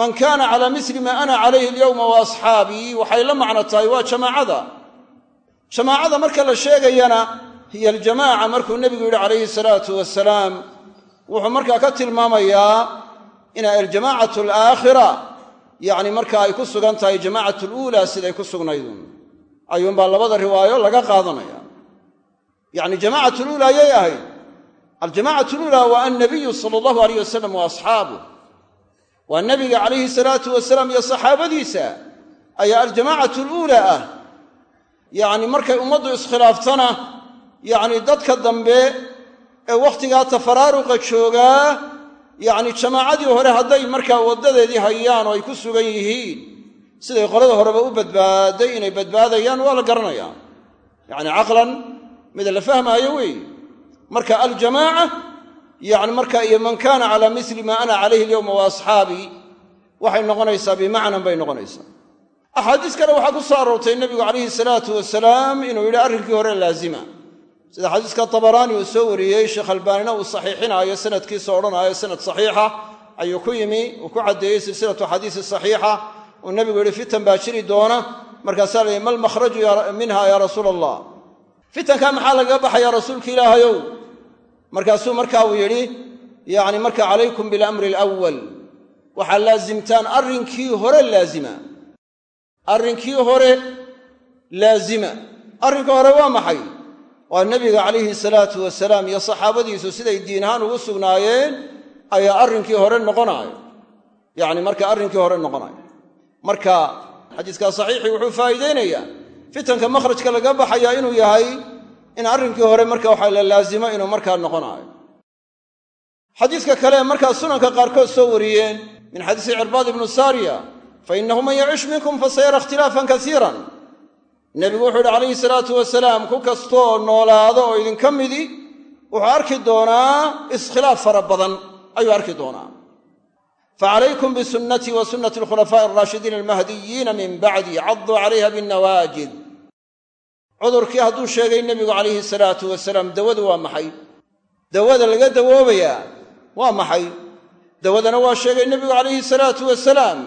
man kaana calaa misli maa ana calayhi alyowma wa asxaabii waxay la macno tahay waa jamaacada. Jamaacada marka la sheegayana hiya aljamaaca markuu nebigu yidhi calayhi salaatu wasalaam wuxuu markaa ka tilmaamayaa inay aljamaacatu alaakhira yacni marka ay ku sugan tahay jamaacatu luulaa siday ku sugnaydun. Ayuunbaa labada riwaayo laga qaadanaya. Yacni jamaacatu luulaa yay ahayd. Aljamacatu luulaa waa annabiyu sala allahu alayh wasalam wa asxaabuh waa nebiga calayhi salaatu wasalaam iyo saxaabadiisa ayaa aljamaacatu luulaa ah. Yacni markay ummaddu iskhilaaftana yacni dadka dambe ee wakhtigaa tafaraaruqa joogaa yacni jamaacadii hore hadday markaa waddadeedii hayaan oo ay ku sugan yihiin siday qolada horeba u badbaaday inay badbaadayaan waa la garanayaa. Yacni caqlan mid la fahmaayo weeye. Marka aljamaaca yacni marka iyo man kaana calaa misli maa ana calayhi alyowma wa asxaabii waxay noqonaysaa bimacnan bay noqonaysaa. Axaadiis kale waxaa ku soo aroortay nebigu calayhi salaatu wasalaam inuu yidhi arrinkii hore laazima sida xadiiska tabaraani uu soo wariyey sheekh albaanina uu saxiixinaayo sanadkiisa odhanaayo sanad saxiixa ayuu ku yimi uu ku caddeeyey silsilatu xadiisi saxiixa. Uu nebigu yidhi fitan baa jiri doona markaasaa la yidhi mal makhraju minha yaa rasuula allah fitankaa maxaa lagaga baxaya rasuulka ilaahayow? Markaasuu marka uu yidhi yacni marka calaykum bilamri alawal waxaa laasimtaan arrinkii hore laazima. Arrinkii hore laazima. Arrinka hore waa maxay waa nebiga calayhi salaatu wasalaam iyo saxaabadiisu siday diin ahaan ugu sugnaayeen ayaa arrinkii hore noqonaayo. Yacni marka arrinkii hore noqonayo marka xadiiskaa saxiixii wuxuu faa'iideynayaa fitanka makhrajka laga baxayaa inuu yahay in arrinkii hore marka waxa la laazimo inuu markaa noqonaayo. Xadiiska kale markaa sunanka qaarkood soo wariyeen min xadiisi cirbaad ibnu saariya fa innahu man yacish minkum fasayara ikhtilaafan kasiiran nebigu wuxuu yidhi calayhi salaatu wasalaam ku kastoo noolaado oo idinka midi. Wuxuu arki doonaa iskhilaaf fara badan ayuu arki doonaa. Facalaykum bisunnatii wa sunnati alkhulafaa'i alraashidiina almahdiyiina min bacdi cadduu calayha binnawaajid. Cudurkii hadduu sheegay nebigu calayhi salaatu wasalaam dawadu waa maxay? Dawada laga dawoobayaa waa maxay? Dawadana waa sheegay nebigu calayhi salaatu wasalaam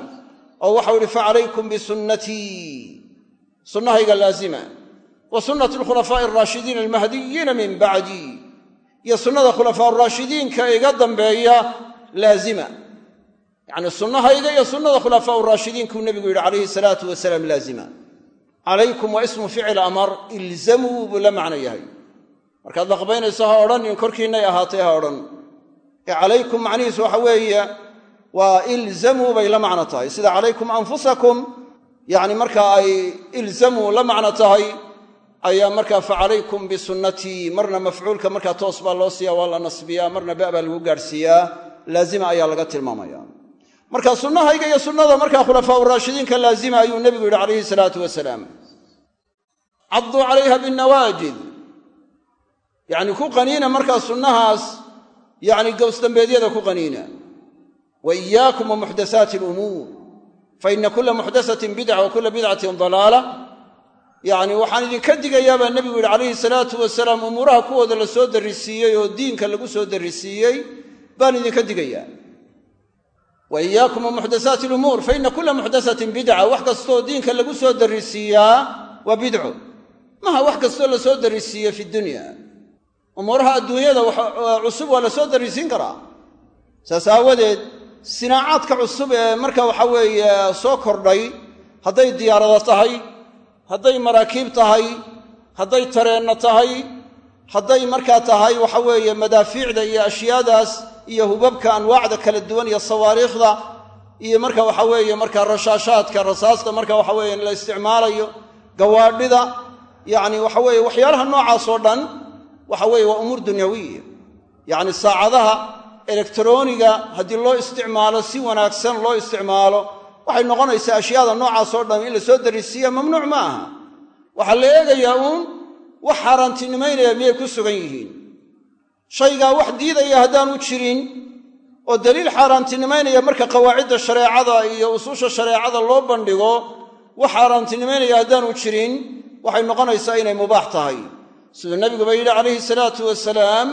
oo waxau yidhi facalaykum bisunnatii sunnahayga laazima wa sunnati alkhulafaa'i alraashidiina almahdiyiina min bacdi iyo sunnada khulafaa raashidiinka iga dambeeya laazima yacni sunnahayga iyo sunnada khulafaa raashidiinkuu nebigu yidhi calayhi salaatu wasalaam laazima calaykum waa ismu ficil amar ilzamuu buu la macno yahay. Markaad laqbaynayso ha odhanin korkiinnay ahaatay ha odhan. Ee calaykum macnihiisu waxa weeye waa ilzamuu bay la tahay. Sida calaykum anfusakum yacni marka ay ilzamuu la macno tahay ayaa markaa facalaykum bisunnatii marna mafcuulka markaa toos baa loo siiya waa la nasbiyaa marna ba baa lagu gaadhsiiyaa laazima ayaa laga tilmaamaya. Marka sunnahayga iyo sunnada markaa khulafaa raashidiinka laazima ayuu nebigu yidhi calayhi salaatu wasalaam cadduu calayha binnawaajid yacni ku qaniina markaa sunnahaas yacni gowsdambeedyada ku qaniina. Wa iyaakum wa fa ina kula muxdasatin bidca wa kula bidcatin dalaala yacni waxaan idinka digayaa baa nebigu yidhi calayhi salaatu wasalaam umuuraha kuwooda la soo darrisiiyey oo diinka lagu soo darrisiiyey baan idinka digayaa. Wa iyaakum wa muxdasaati alumuur fa ina kula muxdasatin bidca wax kastoo diinka lagu soo darrisiiyaa waa bidco maha wax kastoo la soo darrisiiye fi dunya. Umuuraha adduunyada cusub waa la soo darrisiin karaa. Saas sinaacaadka cusub ee marka waxa weeye soo kordhay hadday diyaarada tahay hadday maraakiib tahay hadday tareenna tahay hadday markaa tahay waxa weeye madaafiicda iyo ashyaadaas iyo hubabka anwaacda kala duwan iyo sawaariikhda iyo marka waxa weeye markaa rashaashaadka rasaasta marka waxa weeye la isticmaalayo gawaadhida yacni waxa weeye waxyaalaha noocaas oo dhan waxa weeye waa umuur dunyawiya yacni saacadaha elektroniga haddii loo isticmaalo si wanaagsan loo isticmaalo waxay noqonaysaa ashyaada noocaas oo dhan in la soo darisiiya mamnuuc ma aha. Waxaa la eegayaa uun wax xaaraantinimaynaya miyay ku sugan yihiin. Shaygaa wax diidaya haddaanu jirin oo daliil xaaraantinimaynaya marka qawaacidda shareecada iyo usuusha shareecada loo bandhigo wax xaaraantinimaynaya haddaanu jirin waxay noqonaysaa inay mubaax tahay. Siduu nabiguba yidhi calayhi salaatu wasalaam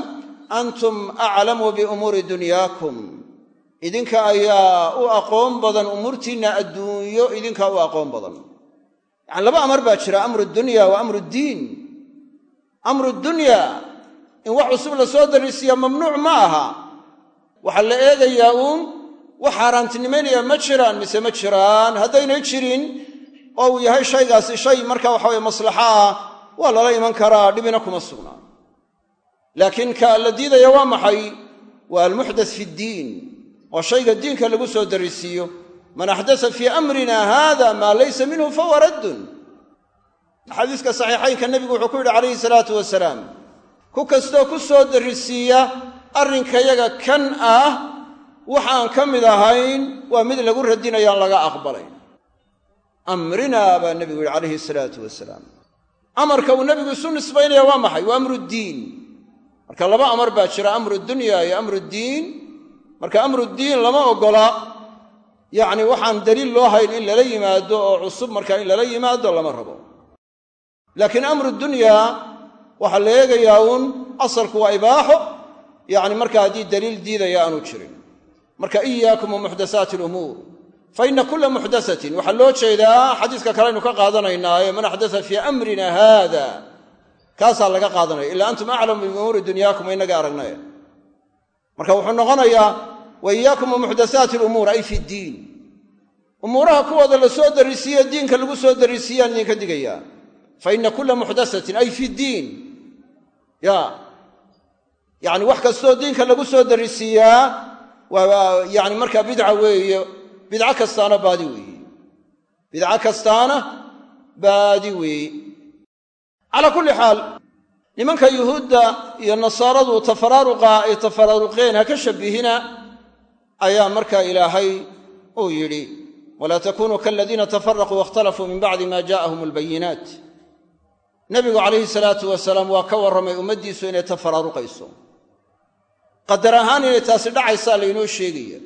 antum aclamu biumuuri dunyaakum idinka ayaa u aqoon badan umuurtiinna adduunyo idinkaa u aqoon badan yacani laba amar baa jira amru dunya wa amru ddiin amru dunya in wax cusub la soo darisiiya mamnuuc ma aha waxaa la eegayaa uun wax xaaraantinimaynaya ma jiraan mise ma jiraan haddaynay jirin oo uu yahay shaygaasi shay marka waxa weye maslaxo ah waa lala iman karaa dhibina kuma sugnaa laakiin ka la diidaya waa maxay? Waa almuxdas fi ddiin waa shayga diinka lagu soo darisiiyo man axdasa fii amrina haada maa laysa minhu fahuwa raddun. Xadiiska saxiixaynka nebigu wuxuu ku yidhi calayhi salaatu wasalaam ku kastoo ku soo darisiiya arrinkayaga kan ah waxaan ka mid ahayn waa mid lagu radinayaan laga aqbalay. Amrinaa baa nebigu yidhi calayhi salaatu wasalaam amarka uu nebigu isu nisbaynaya waa maxay? Waa amru ddiin marka laba amar baa jira amru dunya iyo amru ddiin marka amru ddiin lama oggola yacni waxaan daliil loo hayn in lala yimaado oo cusub markaa in lala yimaado lama rabo. Laakiin amru dunya waxaa la eegayaa uun asalku waa ibaaxo. Yacni marka haddii daliil diidaya aanu jirin. Marka iyaakum wa muxdasaati alumuur. Fa ina kula muxdasatin waxaa loo jeedaa xadiiska kaleaynu ka qaadanaynaaye man axdasa fii amrina haada kaasaa laga qaadanaya. Ilaa antum aclamu biumuuri dunyaakum inaga aragnay marka wuxuu noqonayaa wa iyaakum wa muxdasaati alumuur ay fi ddiin umuuraha kuwooda la soo darisiiye diinka lagu soo darisiiyaan idinka digayaa. Fa ina kula muxdasatin ay fi ddiin ya. Yacni wax kastoo diinka lagu soo darisiiyaa waa yani markaa bidca weeye bidco kastaana baadi weeye bidco kastaana baadi weeye calaa kulli xaal nimanka yuhuudda iyo nasaaradu tafaraaruqa ay tafaraaruqeen ha ka shabbihina ayaa markaa ilaahay uu yidhi walaa takunuu kaladiina tafaraquu waاkhtalafuu min bacdi ma jaءahum albayinaat nebigu calayhi salaatu wasalaam waa ka warramay ummaddiisu inay tafaraaruqayso qadar ahaan inay taasi dhacaysaa laynoo sheegaya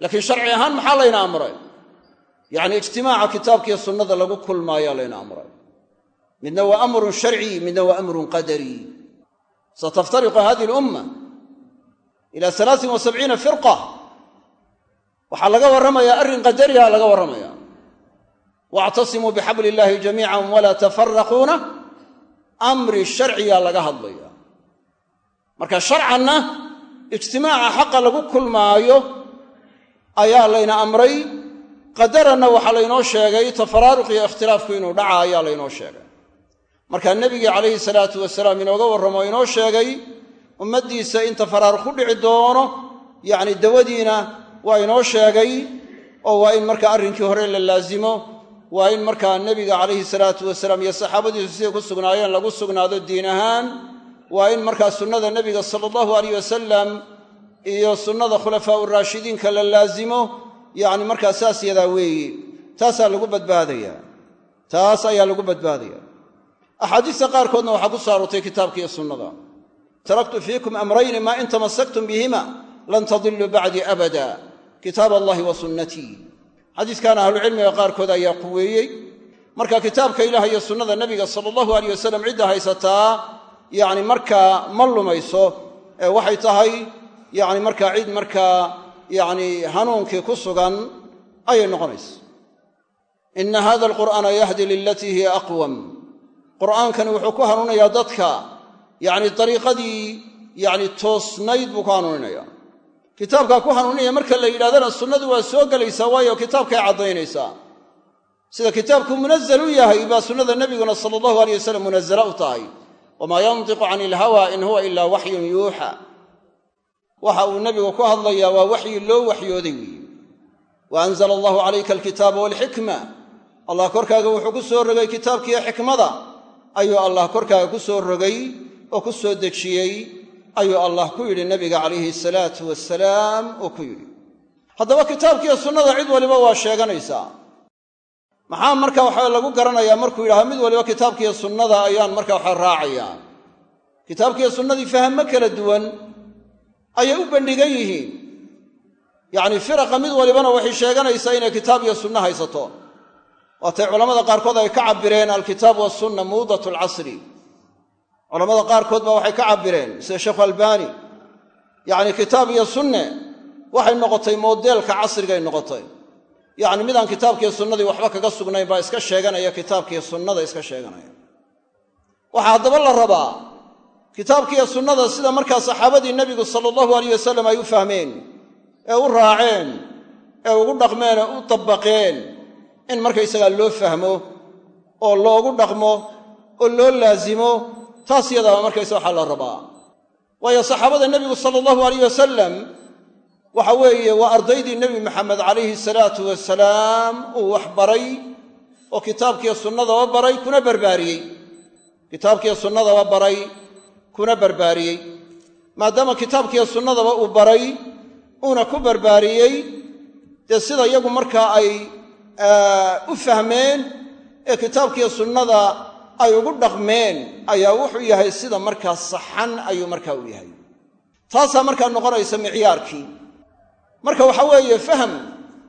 laakiin sharci ahaan maxaa layna amray? Yacni ijtimaaca kitaabkiiyo sunnada lagu kulmaayaa layna amray midna waa amrun sharci midna waa amrun qadari. Sataftariqu hadihi alumma ila alaain wa sabciina firqa. Waxaa laga warramayaa arrin qadariha laga warramaya. Waactasimuu bixabli illaahi jamiican walaa tafaraquuna amri sharciyaa laga hadlaya. Marka sharcanna ijtimaaca xaqa lagu kulmaayo ayaa layna amray. Qadaranna waxaa laynoo sheegay tafaraaruq iyo ikhtilaafku inuu dhaca ayaa laynoo sheegay markaa nebigii calayhi salaatu wasalaam inooga warramo o inoo sheegay ummaddiisa in tafaraaruq ku dhici doono yacni dawadiina waa inoo sheegay oo waa in markaa arrinkii hore la laasimo waa in markaa nebiga calayhi salaatu wasalaam iyo saxaabadiisu siday ku sugnaayeen lagu sugnaado diin ahaan waa in markaa sunnada nebiga sala allahu alayh wasalam iyo sunnada khulafaa uraashidiinka la laasimo yacni markaa saas yadaa weeye. Taasaa lagu badbaadayaa taas ayaa lagu badbaadaya axaadiista qaarkoodna waxaa ku aroortay kitaabka iyo sunnada. Taraktu fiikum amrayni maa in tamasaktum bihima lan tadiluu bacdii abada kitaab allahi wa sunnatii xadiiskaana ahlucilmiga qaarkood ayaa quweeyey. Marka kitaabka ilaah iyo sunnada nebiga sala allahu aleyh wasalam cidda haysataa yacni markaa ma lumayso ee waxay tahay yacni markaa cid markaa yacni hanuunkii ku sugan ayay noqonaysa. Ina hada alqur'aana yahdi lilatii hiya aqwam qur'aankani wuxuu ku hanuunayaa dadka. Yacni dariiqadii yacni toosnayd buu ku hanuuninaya kitaabkaa ku hanuuninaya marka la yidhahdana sunnadu waa soo gelaysaa waayo kitaabkay caddaynaysaa. Sida kitaabku munazal u yahay baa sunnada nebiguna sala allahu aleyh wasalam munazala u tahay. Wamaa yantiqu cani ilhawa in huwa ilaa waxyun yuuxa. Waxa uu nebigu ku hadlayaa waa waxyi loo waxyooday weeye. Wa anzala allahu calayka alkitaaba walxikma allah korkaaga wuxuu ku soo rogay kitaabkiiyo xikmada ayuu allah korkaaga ku soo rogay oo ku soo dejiyey ayuu allah ku yidhi nabiga calayhi salaatu wasalaam uu ku yidhi. Haddaba kitaabkiiyo sunnada cid waliba waa sheeganaysaa. Maxaa marka waxa lagu garanayaa markuu yidhahdo mid waliba kitaabkiiyo sunnada ayaan marka waxa raacayaa kitaabkiiyo sunnadii fahammo kala duwan ayay u bandhigan yihiin. Yacni firaqa mid walibana waxay sheeganaysaa inay kitaab iyo sunno haysato waatay culammada qaarkood ay ka cabbireen alkitaab wasunna muudat alcasri culamada qaarkood baa waxay ka cabbireen sida sheekhu albaani yacni kitaab iyo sunne waxay noqotay moodeelka casrigay noqotay. Yacni midaan kitaabkiiyo sunnadii waxba kaga sugnayn baa iska sheeganaya kitaabkiiyo sunnada iska sheeganaya. Waxaa haddaba la rabaa kitaabkiiyo sunnada sida markaa saxaabadii nebigu sala allahu alayh wasalam ay u fahmeen ee u raaceen ee ugu dhaqmeen ee u dabaqeen in markaysagaa loo fahmo oo loogu dhaqmo oo loo laasimo taas yadaaba markaysa waxaa la rabaa. Waayo saxaabada nebigu sala allahu alayh wasalam waxa weeye waa ardaydii nebi maxamed calayhi salaatu wasalaam uu wax baray oo kitaabkiiyo sunnadaba baray kuna barbaariyey. Kitaabkiiyo sunnadaba baray kuna barbaariyey. Maadaama kitaabkiiyo sunnadaba uu baray uuna ku barbaariyey dee sida iyagu markaa ay u fahmeen ee kitaabkiiyo sunnada ay ugu dhaqmeen ayaa wuxuu yahay sida markaa saxan ayuu markaa u yahay. Taasaa markaa noqonaysa micyaarkii marka waxa weeye faham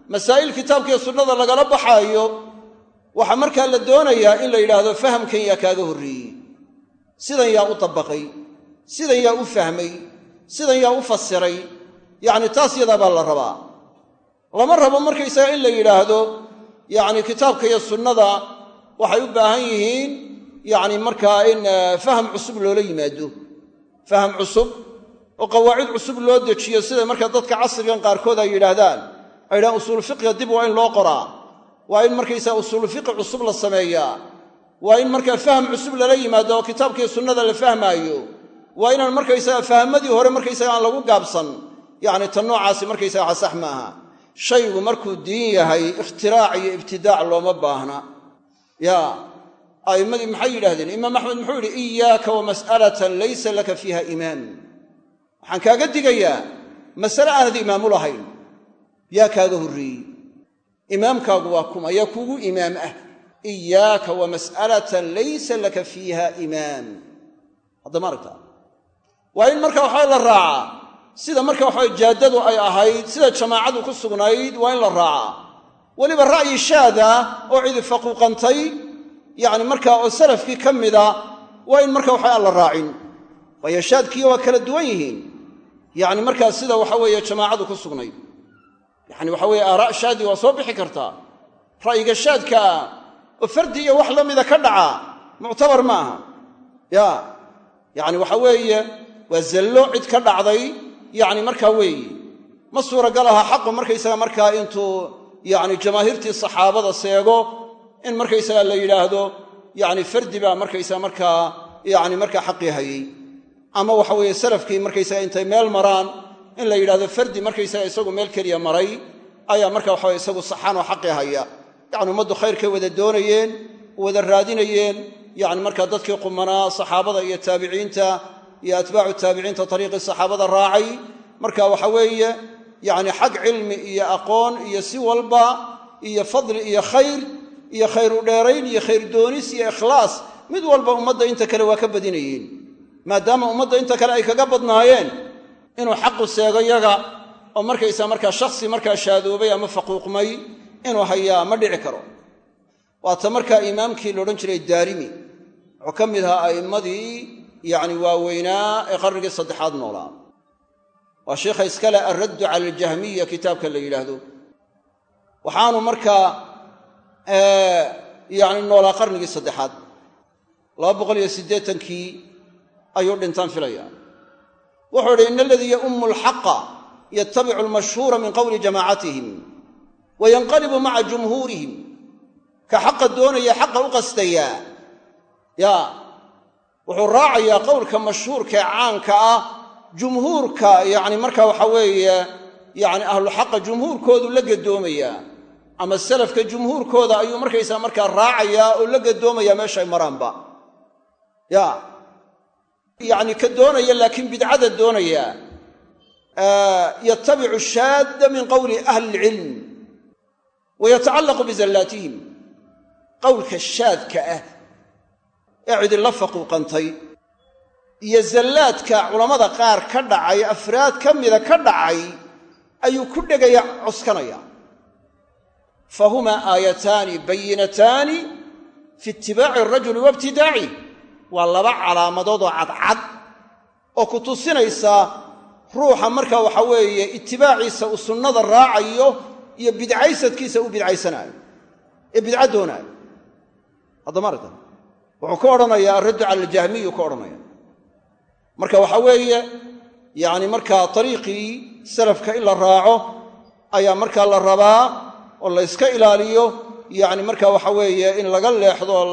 masaa'il kitaabkiiyo sunnada lagala baxaayo waxaa markaa la doonayaa in la yidhaahdo fahamkan yaa kaaga horreeyey. Sidan yaa u dabaqay sidan yaa u fahmay sidan yaa u fasiray yacni taas yadaa baa la rabaa. Lama rabo markaysaga in la yidhaahdo yacni kitaabka iyo sunnada waxay u baahan yihiin yacni markaa in faham cusub loola yimaado. Faham cusub oo qawaacid cusub loo dejiyo sida markaa dadka casrigan qaarkood ay yidhaahdaan. Ay yidhahaan usuulu fiqiga dib waa in loo qoraa. Waa in markaysaa usuulu fiqi cusub la sameeyaa. Waa in markaa faham cusub lala yimaado oo kitaabkiiyo sunnada la fahmaayo. Waa inaan markaysaga fahmadii hore markaysaga aan lagu gaabsan. Yacni tan noocaasi markaysaga sax maaha shaygu markuu diin yahay ikhtiraac iyo ibtidaac looma baahna. Ya a'immadii maxay yidhahdeen imaam axmed muxuu yidhi iyaaka wa mas'alatan laysa laka fiiha imaam waxaan kaaga digayaa masale aanad imaamu lahayn. Yaa kaaga horreeyey. Imaamkaagu waa kuma yaa kuugu imaam ah. Iyaaka wa mas'alatan laysa laka fiiha imaam haddama aragtaa. Waa in marka waxaa la raacaa sida marka waxaa jaaddadu ay ahayd sida jamaacadu ku sugnayd waa in la raacaa weliba ra'yi shaada oo cidi faquuqantay yacni markaa oo salafkii ka mida waa in marka waxa aan la raacin. Waayo shaadkiiyo waa kala duwan yihiin. Yacni markaa sida waxa weeye jamaacadu ku sugnayd. Yacni waxa weeye aaraa' shaadi waa soo bixi kartaa ra'yiga shaadkaa oo fardi iyo wax la mida ka dhaca muctabar ma aha ya yacni waxa weeye waa zallo cid ka dhacday yacni markaa weeye ma suuragal aha xaqu markaysaga markaa intuu yacni jamaahiirtii saxaabada seego in markaysaga la yidhaahdo yacni fardi baa markaysaga markaa yacni markaa xaqii hayey ama waxa weeye salafkii markaysaga intay meel maraan in la yidhahdo fardi markaysaga isagu meel keliya maray ayaa marka waxaweye isagu saxaan oo xaqii haya yacni ummaddu khayrkay wada doonayeen wada raadinayeen yacni markaa dadkii qumanaa saxaabada iyo taabiciinta iyo atbaacu taabiciinta ariiqii saxaabada raacay. Marka waxa weeye yacni xag cilmi iyo aqoon iyo si walba iyo fadli iyo khayr iyo khayru dheerayn iyo khayr doonis iyo ikhlaas mid walba ummadda inta kale waa ka badinayeen maadaama ummadda inta kale ay kaga badnaayeen inuu xaqu seego yaga oo markaysaa markaa shakhsi markaa shaadoobay ama faquuqmay inuu hayaa ma dhici karo. Waata markaa imaamkii laodhan jiray daarimi. Wuxuu ka mid ahaa a'immadii yacni waaweynaa ee qarnigii saddexaad noolaa waa sheikha iskale alraddu cala aljahmiya kitaabka la yidhaahdo. Waxaanu markaa yacni noolaa qarnigii saddexaad. Laba boqol iyo siddeetankii ayuu dhintaan filaya. Wuxuu idhi ina aladii yaummu alxaqa yatabicu almashhuura min qowli jamaacatihim wa yanqalibu maca jumhuurihim. Ka xaqa doonaya xaqa u qastayaa ya wuxuu raacayaa qowlka mashhuurka ee caanka ah jumhuurka yacni marka waxa weeye yacni ahluxaqa jumhuurkoodu la gadoomayaa. Ama salafka jumhuurkooda ayuu markaysaa markaa raacayaa oo la gadoomayaa meeshay maraanba. Ya yacni ka doonaya laakiin bidcada doonaya. Yatabicu shaadda min qowli ahli ilcilm wa yatacallaqu bizallaatihim qowlka shaadka ah ee cidinla faquuqantay iyo zallaadka culammada qaar ka dhacay afraad ka mida ka dhacay ayuu ku dhegaya coskanaya fa humaa aayataani bayinataani fi itibaaci arajuli wa ibtidaaci waa laba calaamadood oo cadcad oo ku tusinaysaa ruuxa marka waxa weeye itibaaciisa uu sunnada raacayo iyo bidcaysadkiisa uu bidcaysanaayo ee bidca doonaayo wuxuu ka odhanayaa araddu cala aljahmiyu ka odhanaya marka waxa weeye yacni markaa ariiqii salafka in la raaco ayaa markaa la rabaa oo la yska ilaaliyo yacni marka waxa weeye in laga leexdo oo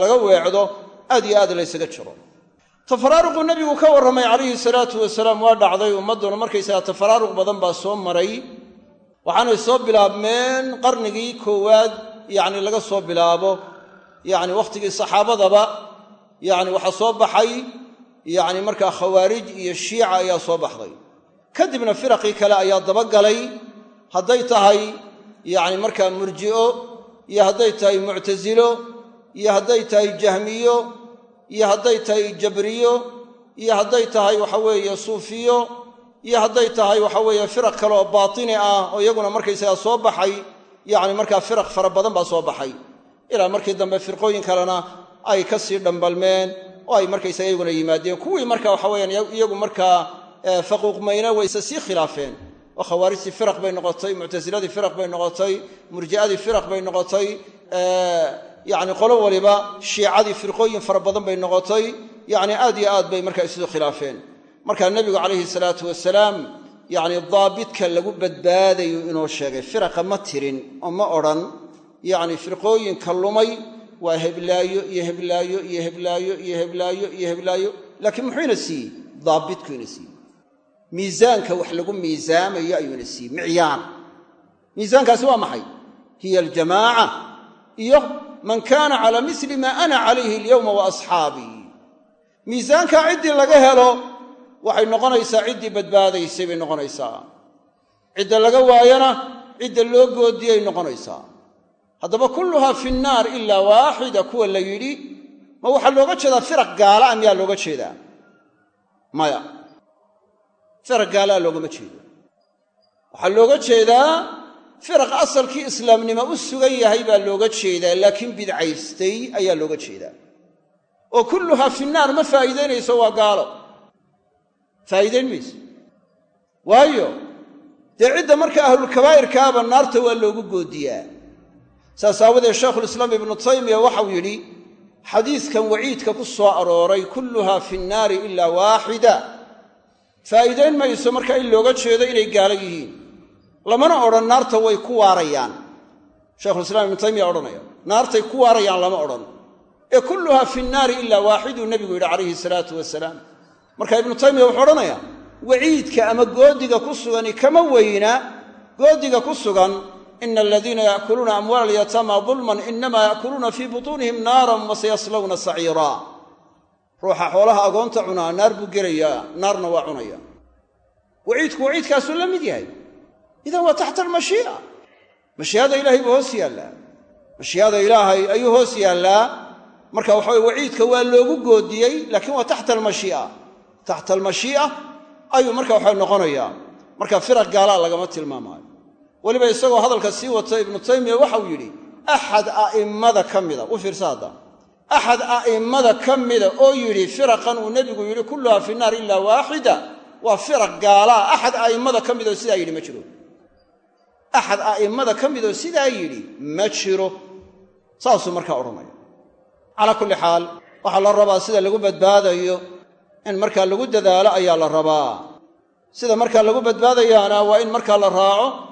laga weecdo aad iyo aad laysaga jiro. Tafaraaruquu nebigu ka warramay calayhi salaatu wasalaam waa dhacday ummadduna markaysaga tafaraaruq badan baa soo maray. Waxaanay soo bilaabmeen qarnigii koowaad yacni laga soo bilaabo yacni wakhtigii saxaabadaba yacni waxaa soo baxay yacni markaa khawaarij iyo shiica ayaa soo baxday. Kadibna firaqii kale ayaa dabagalay. Hadday tahay yacni markaa murji'o iyo hadday tahay muctasilo iyo hadday tahay jahmiyo iyo hadday tahay jabriyo iyo hadday tahay waxa weeye suufiyo iyo hadday tahay waxa weeye firaq kale oo baatini ah oo iyaguna markaysagaa soo baxay yacni markaa firaq fara badan baa soo baxay ilaa markii dambe firqooyin kalena ay ka sii dhambalmeen oo ay markaysaga iyaguna yimaadeen. Kuwii marka waxa weyaan iyagu markaa faquuqmayna wayse sii khilaafeen. Oo khawaarijtii firaq bay noqotay muctasiladii firaq bay noqotay murji'adii firaq bay noqotay yacni qolo waliba shiicadii firqooyin fara badan bay noqotay. Yacni aad iyo aad bay markaa isu khilaafeen. Marka nebigu calayhi salaatu wasalaam yacni daabidka lagu badbaadayo inoo sheegay firaqa ma tirin oo ma odhan yacni firqooyinka lumay waa heblaayo iyo heblaayo iyo heblaayo iyo heblaayo iyo heblaayo laakiin muxuu ina siiyey? Daabidku ina siiyey. Miisaanka wax lagu miisaamayo ayuu ina siiyey. Micyaan miisaankaasi waa maxay? Hiya aljamaaca iyo man kaana calaa misli maa ana calayhi alyowma wa asxaabii miisaankaa ciddii laga helo waxay noqonaysaa ciddii badbaadaysay bay noqonaysaa. Cidda laga waayana cidda loo goodiyay noqonaysaa haddaba kulluhaa fi nnaar ilaa waaxida kuwa la yidhi ma waxaa looga jeedaa firaq gaala miyaa looga jeedaa? Maya firaq gaalaa loogama jeedo. Waxaa looga jeedaa firaq asalkii islaamnimo u sugan yahay baa looga jeedaa laakiin bidcaystay ayaa looga jeedaa. Oo kulluhaa fi naar ma faa'iidaynayso waa gaalo. Faa'iidayn mayso. Waayo dee cidda marka ahlulkabaa'irkaaba naarta waa loogu goodiyaa saas aawadeed shaykhulislaam ibnu taymiya waxau yidhi xadiiskan waciidka ku soo arooray kulluhaa fi nnaari ilaa waaxida. Faa'iidayn mayso marka in looga jeedo inay gaalo yihiin. Lamana odhan naarta way ku waarayaan. Shaykhulislaam ibnu taymiya odhanaya naartay ku waarayaan lama odhan. Ee kulluhaa fi nnaari ilaa waaxiduu nebigu yidhi calayhi salaatu wasalaam marka ibnu taymiya wuxuu odhanayaa waciidka ama goodiga ku sugani kama weyna. Goodiga ku sugan ina aladiina yaakuluuna amwaala alyataama dulman inamaa yaakuluuna fii butuunihim naaran wasayaslawna saciira ruuxa xoolaha agoonta cunaa naar buu gelayaa naarna waa cunaya waciidku waciidkaasuu la mid yahay idan waa taxta almashii'a mashii'ada ilaahay buu hoos yaallaa mashii'ada ilaahay ayuu hoos yaallaa marka waxa weye waciidka waa loogu goodiyey laakiin waa taxta almashii'a taxta almashii'a ayuu marka waxa noqonayaa marka firaq gaalaa lagama tilmaamaayo weliba isagoo hadalka sii wata ibnu taymiya waxau yidhi axad a'immada ka mida. U fiirsa axad a'immada ka mida oo yidhi firaqan uu nebigu yidhi kulluhaa fi naar ilaa waaxida. Waa firaq gaalaa. Axad a'immada ka midoo sidaa yidhi ma jiro. Axad a'immada ka midoo sidaa yidhi ma jiro. Saasuu markaa odhanaya. Calaa kulli xaal waxaa la rabaa sida lagu badbaadayo in markaa lagu dadaalo ayaa la rabaa. Sida markaa lagu badbaadayaana waa in markaa la raaco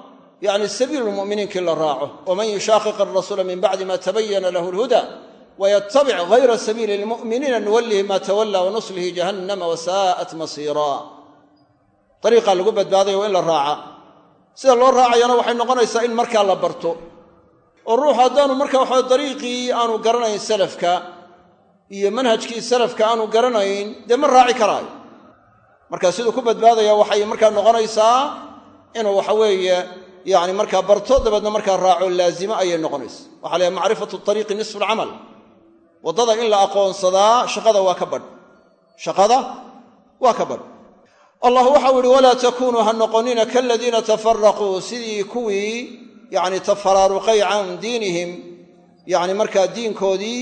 yacni sabiilulmu'miniinkii la raaco waman yushaaqiq arasuula min bacdi ma tabayana lahu alhuda waytabic hayra sabiili lmu'miniina nuwallihi ma tawalla wanuslihi jahannama wasaa'at masiira. Dariiqaa lagu badbaadaya waa in la raaca. Sida loo raacayana waxay noqonaysaa in markaa la barto. Oo ruuxu haddaanu marka waxa dariiqii aanu garanayn salafka iyo manhajkii salafka aanu garanayn dee ma raaci karaayo. Marka siduu ku badbaadaya waxay markaa noqonaysaa inuu waxa weeye yani markaa barto dabeedna markaa raaco laazimo ayay noqonaysa. Waxa la macrifatu ariiqi nisfu alcamal. Waddada in la aqoonsadaa shaqada waa ka badh. Shaqada waa ka badh. Allah waxau yihi walaa takunuu ha noqonina kaladiina tafaraquu sidii kuwii yani tafaraaruqay can diinihim yani markaa diinkoodii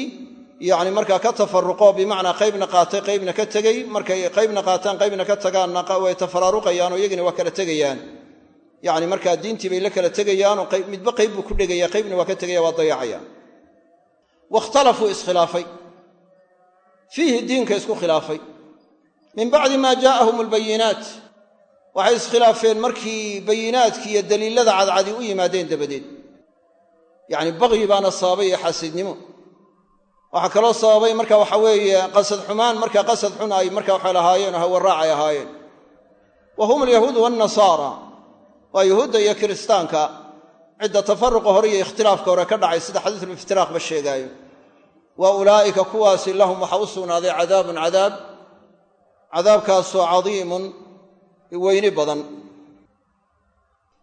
yani markaa ka tafaruqo bimacnaa qaybna qaatay qaybna ka tegey markay qaybna qaataan qaybna ka tagaanna way tafaraaruqayaanoo waa kala tegayaan yani markaa diintii bay la kala tegayaanoo midba qayb buu ku dhegaya qaybna waa ka tegaya waa dayacayaan. Wakhtalafuu iskhilaafay. Fiihi diinka isku khilaafay. Min bacdi maa jaa'ahum albayinaat. Waxay iskhilaafeen markii bayinaadkii iyo daliilada cadcadi u yimaadeen dabadeed. Yacni baqyi baana sababay iyo xaasidnimo waxaa kaloo sababay marka waxa weeye qasad xumaan marka qasad xun ay marka waxay lahaayeen oo hawaraac ay ahaayeen. Wa hum alyahuudu waannasaara waa yuhuudda iyo kiristaanka. Cidda tafaruqa hore iyo ikhtilaafka hore ka dhacay sida xadiisuliftiraqba sheegaayo. Wa ulaa'ika kuwaasi lahum waxaa u sugnaaday cadaabun cadaab. Cadaabkaasoo cadiimun weyni badan.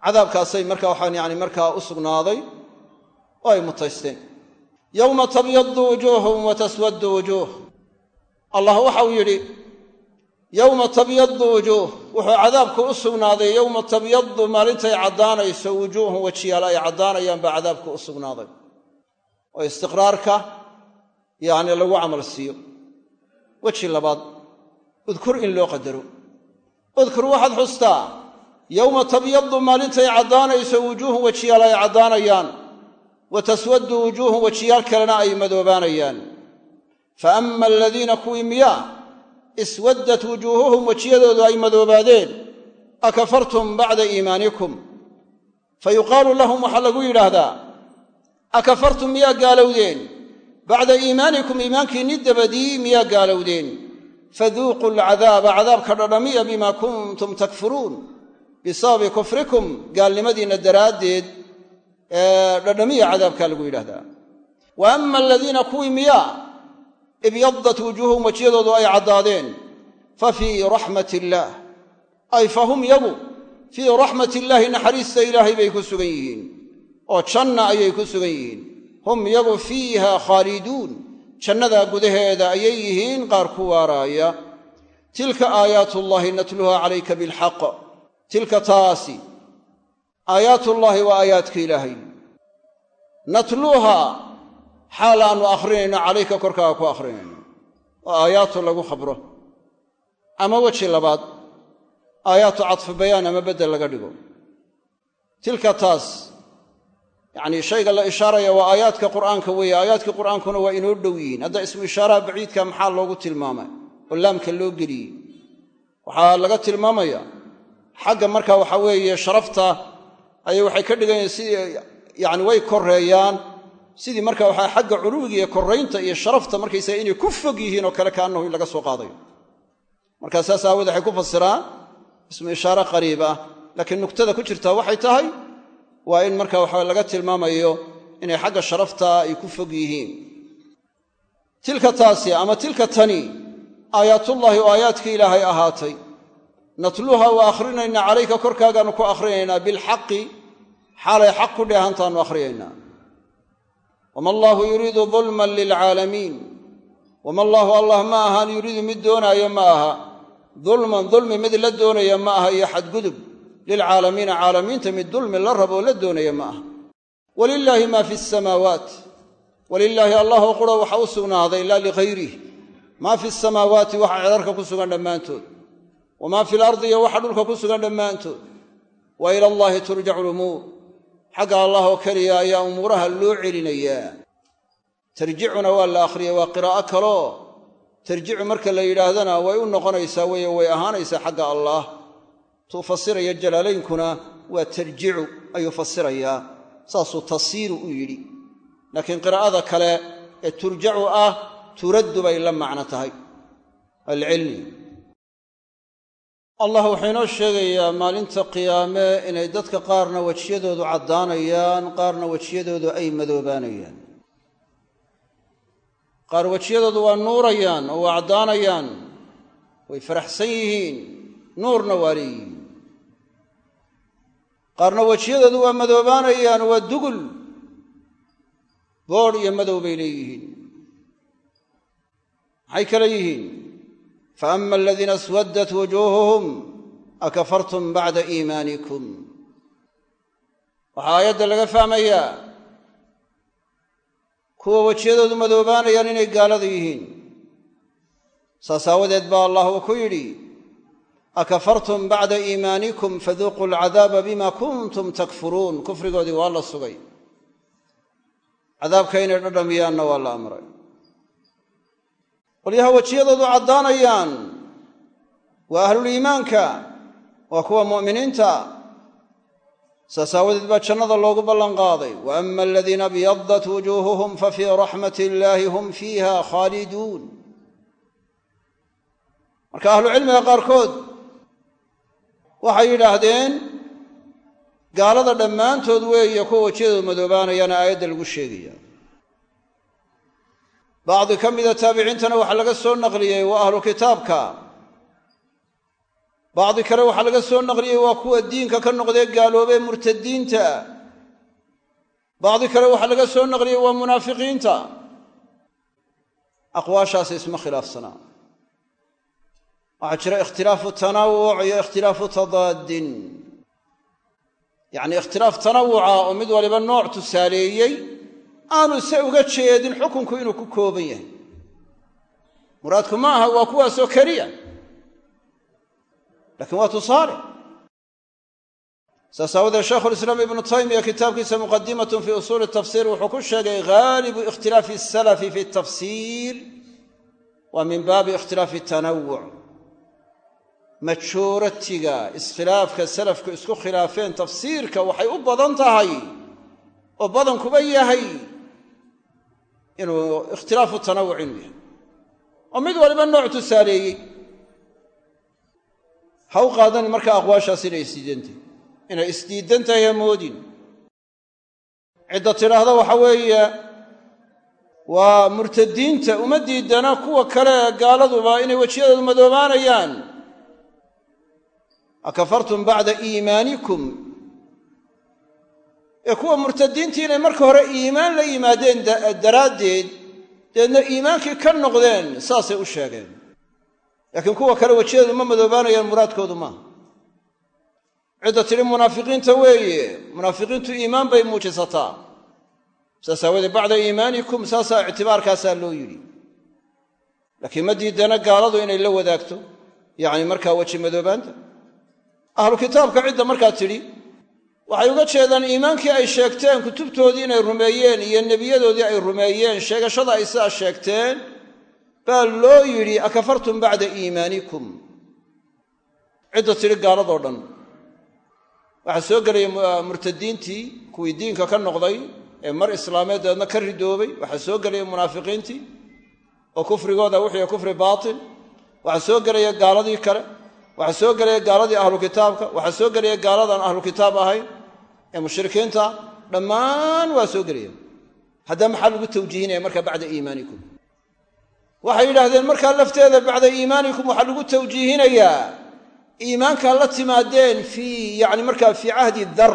Cadaabkaasay marka waxaan yani markaa u sugnaaday oo ay mutaysteen. Yowma tabyadu wujuuhum wa taswaddu wujuuh. Allah waxau yidhi yowma tabyadu wujuuh. Wuxuu cadaabku u sugnaaday yowma tabyadu maalintay caddaanayso wujuuhum wejiyaal ay caddaanayaan baa cadaabku u sugnaaday. Oo istiqraarka yacni lagu camal siiyo. Weji labaad udkur in loo qadaro udkur waxaad xustaa. Yowma tabyadu maalintay caddaanayso wujuuhum wejiyaal ay caddaanayaan. Wa taswaddu wujuuhum wejiyaal kalena ay madoobaanayaan. Fa ama aladiina kuwii miyaa iswaddat wujuuhuhum wejiyadoodu ay madoobaadeen. Akafartum bacda iimaanikum? Fa yuqaalu lahum waxaa lagu yidhaahdaa akafartum miyaa gaalowdeen? Bacda iimaanikum iimaankiinni dabadii miyaa gaalowdeen? Faduuquu alcadaaba cadaabka dhadhamiya bimaa kuntum takfuruun. Bisababi kufrikum gaalnimadiinna daraaddeed ee dhadhamiya cadaabkaa lagu yidhahdaa wa ama aladiina kuwii miyaa ibyadat wujuuhum wejiyadoodu ay caddaadeen. Fa fii raxmat illaah ay fa hum yagu. Fii raxmat illaahi naxariista ilaahay bay ku sugan yihiin. Oo janna ayay ku sugan yihiin. Hum yagu fiiha khaaliduun. Jannadaa gudaheeda ayay yihiin qaar ku waaraaya. Tilka aayaatullaahi natluha calayka bilxaq. Tilka taasi. Aayaatullaahi waa aayaadka ilaahay. Natluuha xaal aannu akhrinayno calayka korkaaga ku akhrinayno oo aayaatu lagu khabro. Ama weji labaad aayaatu cadfu bayaan ama beddel laga dhigo. Tilka taas yacnii shayga la ishaaraya waa aayaadka qur'aanka weeye. Aayaadkii qur'aankuna waa inoo dhow yihiin. Hadda ismu ishaaraha baciidka maxaa loogu tilmaamay? Oo laamka loo geliyey. Waxaa laga tilmaamaya xagga marka waxa weeye sharafta ayay waxay ka dhiganyahin sidii yacni way koreeyaan sidii marka waxaa xagga culuwiga iyo koraynta iyo sharafta markaysaga inay ku fog yihiin oo kale kaannahu in laga soo qaadayo. Markaa saas aawood waxay ku fasiraan ismu ishaare qariib ah. Laakiin nugtada ku jirtaa waxay tahay waa in marka waxa laga tilmaamayo inay xagga sharafta ay ku fog yihiin. Tilka taasi ama tilka tani aayaatullaahi oo aayaadkii ilaahay ahaatay. Natluuha waa akhrinaynaa calayka korkaagaannu ku akhrinaynaa bilxaqi xaalay xaq ku dheehantaannu akhrinaynaa wama allaahu yuriidu dulman lilcaalamiin wama allaahu allah ma ahaan yuriidu mid doonaayo ma aha dulman dulmi mid la doonaya ma aha iyo xadgudub lilcaalamiina caalamiinta mid dulmi la raboo la doonaya ma aha walilaahi maa fi samaawaat walilaahi allahoo qura waxa u sugnaaday laa lihayrih maa fi samaawaati waxa cedarka ku sugan dhammaantood wamaa fi lardi iyo waxa dhulka ku sugan dhammaantood wa ila turjacu lumuur xagga allah oo keliya ayaa umuuraha loo celinayaa. Tarjicuna waa la akhriyay waa qiraa'o kaloo. Tarjicu marka la yidhaahdana way u noqonaysaa weye way ahaanaysaa xagga allaah. Tuu fasiraya jalaalaynkuna waa tarjicu ayuu fasirayaa. Saasuu tasiiru u yidhi. Laakiin qiraa'ada kale ee turjacu ah turaddu bay la macno tahay. Alcilmi allah wuxuu inoo sheegayaa maalinta qiyaame inay dadka qaarna wejiyadoodu caddaanayaan qaarna wejiyadoodu ay madoobaanayaan. Qaar wejiyadoodu waa nuurayaan oo waa caddaanayaan way faraxsan yihiin nuurna waa leeyihiin qaarna wejiyadoodu waa madoobaanayaan waa dugul boodh iyo madow bay leeyihiin. Maxay kale yihiin faama aladiina aswaddat wujuuhuhum akafartum bacda iimaanikum waxaa aayadda laga fahmayaa kuwa wejiyadoodu madoobaanayaan inay gaalada yihiin saas aawadeed baa allah uu ku yidhi akafartum bacda iimaanikum faduuquu alcadaaba bima kuntum takfuruun kufrigoodii waa la sugay cadaabka inay dhadhamiyaanna waa la amray qolyaha wejiyadoodu caddaanayaan. Waa ahluliimaanka waa kuwa mu'miniinta. Saas aawadeed baa jannada loogu ballanqaaday. Wa ama aladiina byadat wujuuhuhum fafii raxmat illaahi hum fiiha khaaliduun. Marka ahlucilmiga qaarkood waxay yidhaahdeen gaalada dhammaantood weeye kuwa wejiyadoodu madoobaanayaana aayadda lagu sheegaya bacdi ka mida taabiciintana waxaa laga soo naqliyey waa ahlu kitaabka. Bacdi kale waxaa laga soo naqliyey waa kuwa diinka ka noqdee gaaloobee murtadiinta. Bacdi kale waxaa laga soo naqliyey waa munaafiqiinta. Aqwaashaasi isma khilaafsanaa. Waxaa jira ikhtilaafu tanawuc iyo ikhtilaafu tadaadin. Yacni ikhtilaaf tanawuca oo mid waliba nooc tusaaleeyey aanu se uga jeedin xukunku inuu ku kooban yahay. Muraadku ma aha waa kuwaasoo keliya lakiin waa tusaale. Saas aawadeed shaykhulislaam ibnu taymiya kitaabkiisa muqadimatun fii usuuli tafsiir wuxuu ku sheegay haalibu ikhtilaafi asalafi fi tafsiir waa min baabi ikhtilaafi tanawuc majooratiga iskhilaafka salafku isku khilaafeen tafsiirka waxay u badan tahay oo badankuba yahay inuu ikhtilaafu tanawuc inuu yahay. Oo mid waliba nooc tusaaleeyey. Ha u qaadani markaa aqwaashaas inay isdiidantahy inay isdiidan tahay ha moodin. Cidda tidhaahda waxa weeye waa murtadiinta uma diidana kuwa kale gaaladuba inay wejiyadoodu madoobaanayaan. Akafartum bacda iimaanikum ee kuwa murtadiintii inay marka hore iimaan la yimaadeen daraaddeed deedna iimaankii ka noqdeen saasay u sheegeen. Laakiin kuwa kale wejiyadu ma madoobaanayaan muraadkoodu maaha cidda tidhi munaafiqiinta weeye munaafiqiintu iimaan bay muujisataa. Saas aawadeed bacda iimaanikum saasaa ictibaarkaasaa loo yidhi. Laakiin ma diidana gaaladu inay la wadaagto yacni markaa weji madoobaanta. Ahlu kitaabka cidda markaa tidhi waxay uga jeedaan iimaankii ay sheegteen kutubtoodii inay rumeeyeen iyo nebiyadoodii ay rumeeyeen sheegashada ay sidaa sheegteen baa loo yidhi akafartum bacda iimaanikum? Cidda tidhi gaaladoo dhan. Waxaa soo gelaya murtadiintii kuwii diinka ka noqday ee mar islaameed deedna ka ridoobay. Waxaa soo gelaya munaafiqiintii oo kufrigooda wixii kufri baatil. Waxaa soo gelaya gaaladii kale. Waxaa soo gelaya gaaladii ahlu kitaabka. Waxaa soo gelaya gaaladaan ahlu kitaab ahayn ee mushrikiinta dhammaan waa soo gelaya haddaa maxaa lagu tawjiihinaya markaa bacda iimaanikum? Waxay yidhaahdeen markaa lafteeda bacda iimaanikum waxaa lagu tawjiihinayaa. Iimaankaa la timaadeen fii yani markaa fii cahdi dar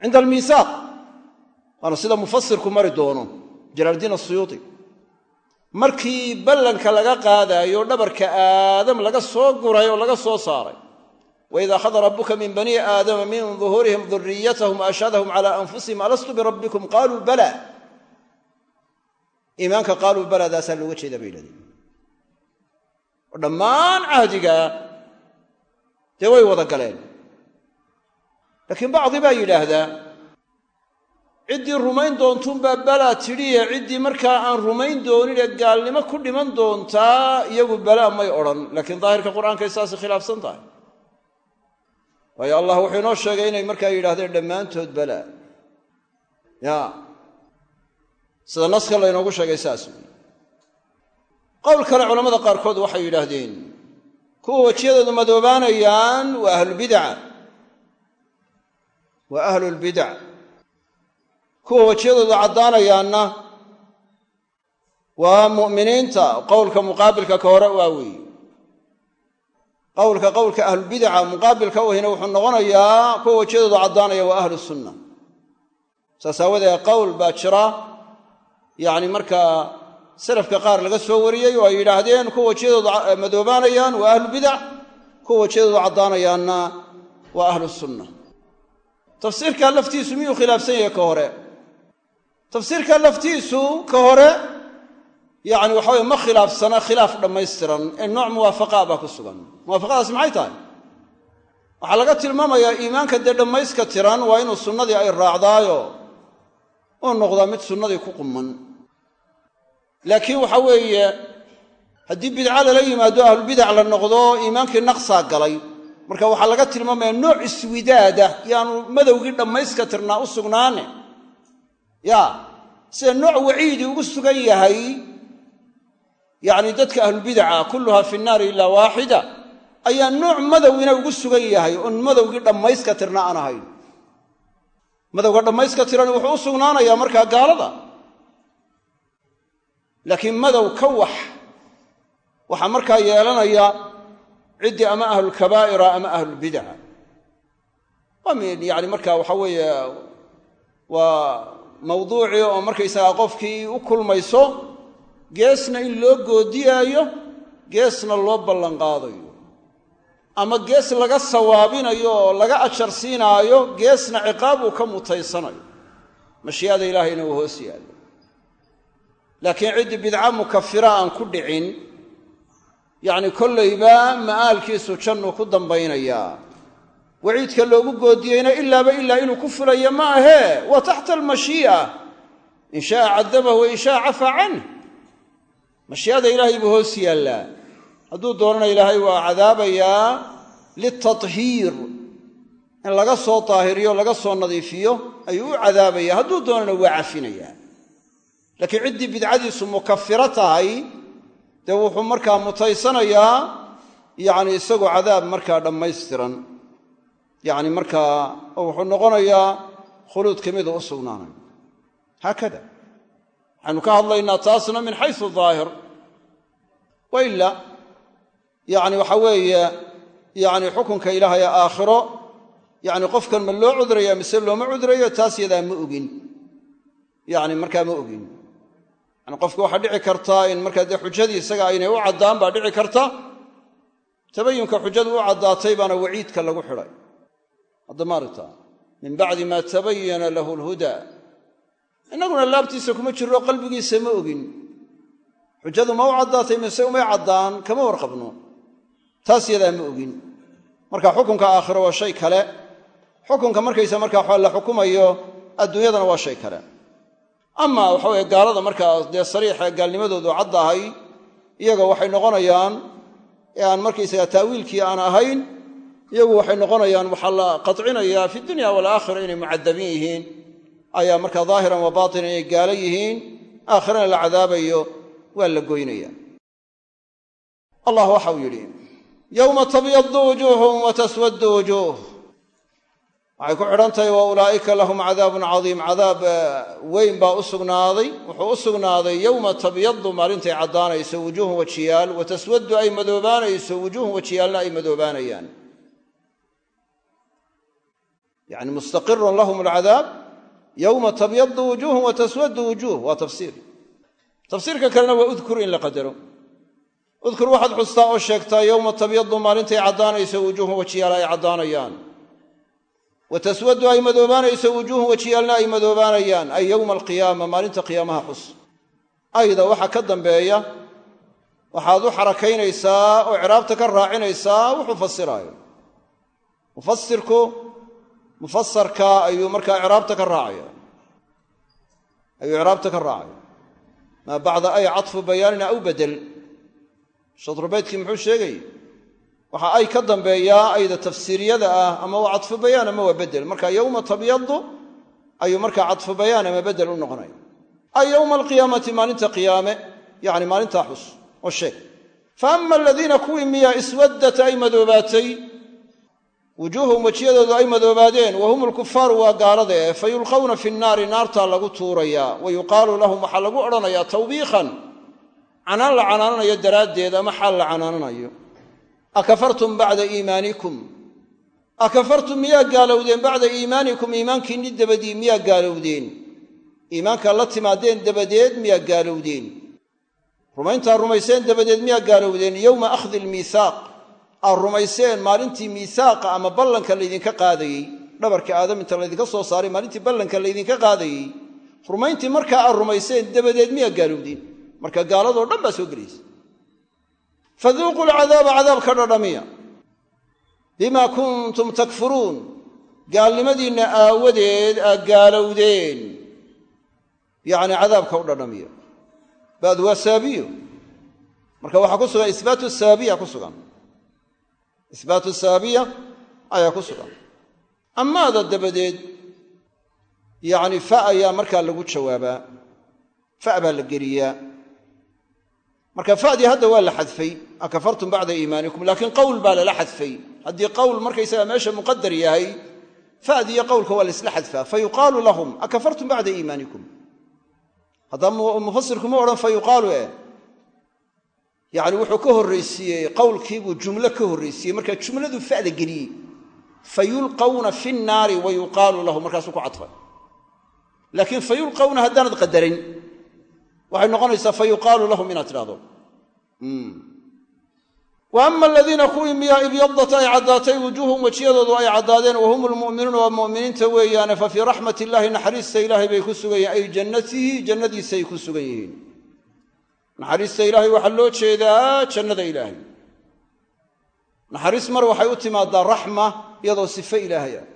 cinda almiisaaq. Waana sida mufasirku mari doono jalaaldiin asuyuuti markii ballanka laga qaadaayo dhabarka aadam laga soo guray oo laga soo saaray waid akhada rabuka min bani aadama min duhuurihim duriyatahum waashhadahum cala anfusihim alastu birabbikum qaaluu bala iimaanka qaaluu baladaasaa looga jeedaa bay yidhahdeen oo dhammaan cahdigaa dee way wada galeen laakiin bacdi baa yidhaahdaa ciddii rumayn doontuunbaa balaa tidhiye ciddii markaa aan rumayn doonin ee gaalnimo ku dhiman doontaa iyagu balaa may odhan laakiin daahirka qur'aankay saasi khilaafsan tahay waayo allah wuxuu inoo sheegay inay markaa yidhahdeen dhammaantood bala. Ya. Sida naska laynoogu sheegay saas. Wey qowl kale culamada qaarkood waxay yidhaahdeen kuwa wejiyadoodu madoobaanayaan waa ahlulbidaca waa ahlulbidac kuwa wejiyadoodu caddaanayaanna waa mu'miniinta. Qowlka muqaabilka ka hore waa weeye qowlka qowlka ahlulbidaca muqaabilka u ahina wuxuu noqonayaa kuwa wejiyadoodu caddaanaya waa ahlu sunna. Saas aawadeed qowl baa jira yacni markaa salafka qaar laga soo wariyey oo ay yidhaahdeen kuwa wejiyadoodu madoobaanayaan waa ahlubidac kuwa wejiyadoodu caddaanayaanna waa ahlu sunna. Tafsiirkaa laftiisu miyuu khilaafsan yahay ka hore? Tafsiirkaa laftiisu ka hore yacni waxa weye ma khilaafsana khilaaf dhammaystiran. Ee nooc muwaafaqaa baa ku sugan. Muwaafaqadaas maxay tahay? Waxaa laga tilmaamayaa iimaanka dee dhammayska tiran waa inuu sunnadii ay raacdaayo uu noqdaa mid sunnadii ku qumman. Laakiin waxa weeye haddii bidca lala yimaado ahlulbidac la noqdo iimaankii naqsaa galay. Marka waxaa laga tilmaamaya nooc iswidaada yaanu madowgii dhammayska tirnaa u sugnaane. Ya sida nooc waciidi ugu sugan yahay yacni dadka ahlulbidaca kulluha fi nnaari ilaa waaxida ayaa nooc madowina ugu sugan yahay oon madowgii dhammayska tirna aan ahayn. Madowga dhammayska tirani wuxuu u sugnaanayaa markaa gaalada. Laakiin madow ka wax waxaa markaa yeelanaya ciddii ama ahlulkabaa'ira ama ahlulbidaca yani marka waxa weeye waa mawduucii oo markaysagaa qofkii u kulmayso geesna in loo goodiyaayo geesna loo ballanqaadayo. Ama gees laga sawaabinayo oo laga ajar siinaayo geesna ciqaab uu ka mutaysanayo. Mashii'ada ilaahayna uu hoos yaallo. Laakiin ciddii bidca mukafira aan ku dhicin yacni kollayba ma'aalkiisu jannuu ku dambaynayaa. Waciidka loogu goodiyeyna ilaaba ilaa inuu ku fulayo ma ahee waa taxta almashii'a. In sha'a cadabahu wa in sha'a cafaa canh mashii'ada ilaahay buu hoos yaallaa hadduu doonana ilaahay waa cadaabayaa litathiir. In laga soo daahiriyo laga soo nadiifiyo ayuu u cadaabaya. Hadduu doonana waa cafinayaa laakiin ciddii bidcadiisu mukafiro tahay dee wuxuu markaa mutaysanayaa yacni isagu cadaab markaa dhammaystiran. Yacni markaa wuxuu noqonayaa khuluudka miduu u sugnaanayo haakada waxaynu ka hadlaynaa taasna min xaysu daahir. Wa ila yacni waxa weeye yacni xukunka ilaahay aakhiro yacni qofkan ma loo cudraya mise looma cudrayo taas yadaa ma ogin. Yacni markaa ma ogin. Yani qofka waxaa dhici kartaa in markaa dee xujadii isaga aynay u caddaan baa dhici karta. Tabayunka xujadu u caddaatay baana waciidka lagu xidhay. Haddamaarta min bacdi maa tabayana lahu alhuda innaguna laabtiisa kuma jirro qalbigiisa ma ogin. Xujadu ma u caddaatay mise umay caddaan kama warqabno. Taas yadaa ma ogin. Marka xukunka aakhiro waa shay kale. Xukunka markaysa markaa la xukumayo adduunyadana waa shay kale. Ama waxa weye gaalada markaa dee sariixa gaalnimadoodu caddahay iyaga waxay noqonayaan aan markaysaga taawiilkii aan ahayn iyagu waxay noqonayaan waxaa la qadcinayaa fi dunya walaakhira inay mucadabiin yihiin ayaa markaa daahiran wa baatinan inay gaalo yihiin aakhirana la cadaabayo waa la goynaya allah waxau yidhi yowma tabyadu wujuuhum wa wujuuh. Waxay ku xidhan tahay wa ulaa'ika lahum cadaabun cadiim. Cadaab weyn baa u sugnaaday wuxuu u sugnaaday yowma tabyadu maalintay caddaanayso wujuuhun wajiyaal wa taswaddu ay madoobaanayso wujuuhun wajiyaalna ay madoobaanayaan. Yani mustaqirun lahum alcadaab yowma tabyadu wujuuhun wa taswaddu wujuuh waa tafsiir tafsiirka kalena waa udkur in la qadaro udkur waxaad xustaa oo sheegtaa yowma tabyadu maalintay caddaanayso wujuuhun wajiyaal ay caddaanayaan wa taswaddu ay madoobaanayso wujuuhun wajiyaalna ay madoobaanayaan ay yowma alqiyaama maalinta qiyaamaha xus ayda waxa ka dambeeya waxaad u xarakaynaysaa oo ciraabta ka raacinaysaa wuxuu fasiraayo mufasarka ayuu markaa ciraabta ka raacaya. Ayuu ciraabta ka raacaya. Maa bacda ay cadfu bayaanin aw bedel shadrubaydkii muxuu sheegayey waxa ay ka dambeeyaa ayda tafsiiriyada ah ama waa cadfu bayaan ama waa bedel marka yowma tabyadu ayuu markaa cadfu bayaan ama bedel u noqonaya ay yowma alqiyaamati maalinta qiyaame yani maalintaa xus oo sheeg. Fa ama aladiina kuwii miyaa iswaddat ay madoobaatay wujuuhum wejiyadoodu ay madoobaadeen wa hum alkufaaru waa gaalada eh fa yulqawna fi nnaari naartaa lagu tuurayaa wa yuqaalu lahum waxaa lagu odhanayaa tawbiikan canaan la canaananayo daraaddeed ama xaal la canaananayo. Akafartum bacda iimaanikum? Akafartum miyaa gaalowdeen bacda iimaanikum? Iimaankiinni dabadii miyaa gaalowdeen? Iimaankaa la timaadeen dabadeed miyaa gaalowdeen? Rumayntaa rumayseen dabadeed miyaa gaalowdeen? Yowma akhdi almiihaaq aad rumayseen maalintii miihaaqa ama ballanka laydinka qaadayey? Dhabarka aadam inta laydinka soo saaray maalintii ballanka laydinka qaadayey? Rumayntii markaa aad rumayseen dabadeed miyaa gaalowdeen marka gaaladoo dhan baa soo gelaysa. Faduuquu lcadaaba cadaabka dhadhamiya. Bimaa kuntum takfuruun. Gaalnimadiinna aawadeed aad gaalowdeen. Yacni cadaabka u dhadhamiya. Ba'du waa saabiyo marka waxaa ku sugan isbaatu saabiya ku sugan isbaatu saabiya ayaa ku sugan. Amaada dabadeed yacni fa ayaa markaa lagu jawaabaa. Fa baa la geliyaa. Marka fadii hadda waa la xadfay akafartum bacda iimaanikum laakiin qowl baa lala xadfay. Haddii qowl markaysaga meesha muqadar yahay fadi iyo qowlka waa la isla xadfaa. Fa yuqaalu lahum akafartum bacda iimaanikum. Haddaa mufasirku ma odhan fa yuqaalu yani wuxuu ka horraysiiyey qowlkiibuu jumlo ka horraysiiyey marka jumladuu fada geliyey fa yulqawna fi nnaari wa yuqaalu lahum markaasuu ku cadfay. Laakiin fa haddaanad qadarin waxay noqonaysaa fa lahum inaad tidhahdo wa ama aladiina kuwii miyaa ibyadat ay caddaatay wujuuhum wejiyadoodu ay caddaadeen wa hum lmu'minuuna waa mu'miniinta weeyaane fa fii raxmat illaahi naxariista ilaahay bay ku sugan yihiin ay jannatihi jannadiisay ku sugan yihiin naxariista ilaahay waxaa loo jeedaa jannada ilaahay. Naxariis mar waxay u timaadaa raxma iyadoo sifo ilaahay ah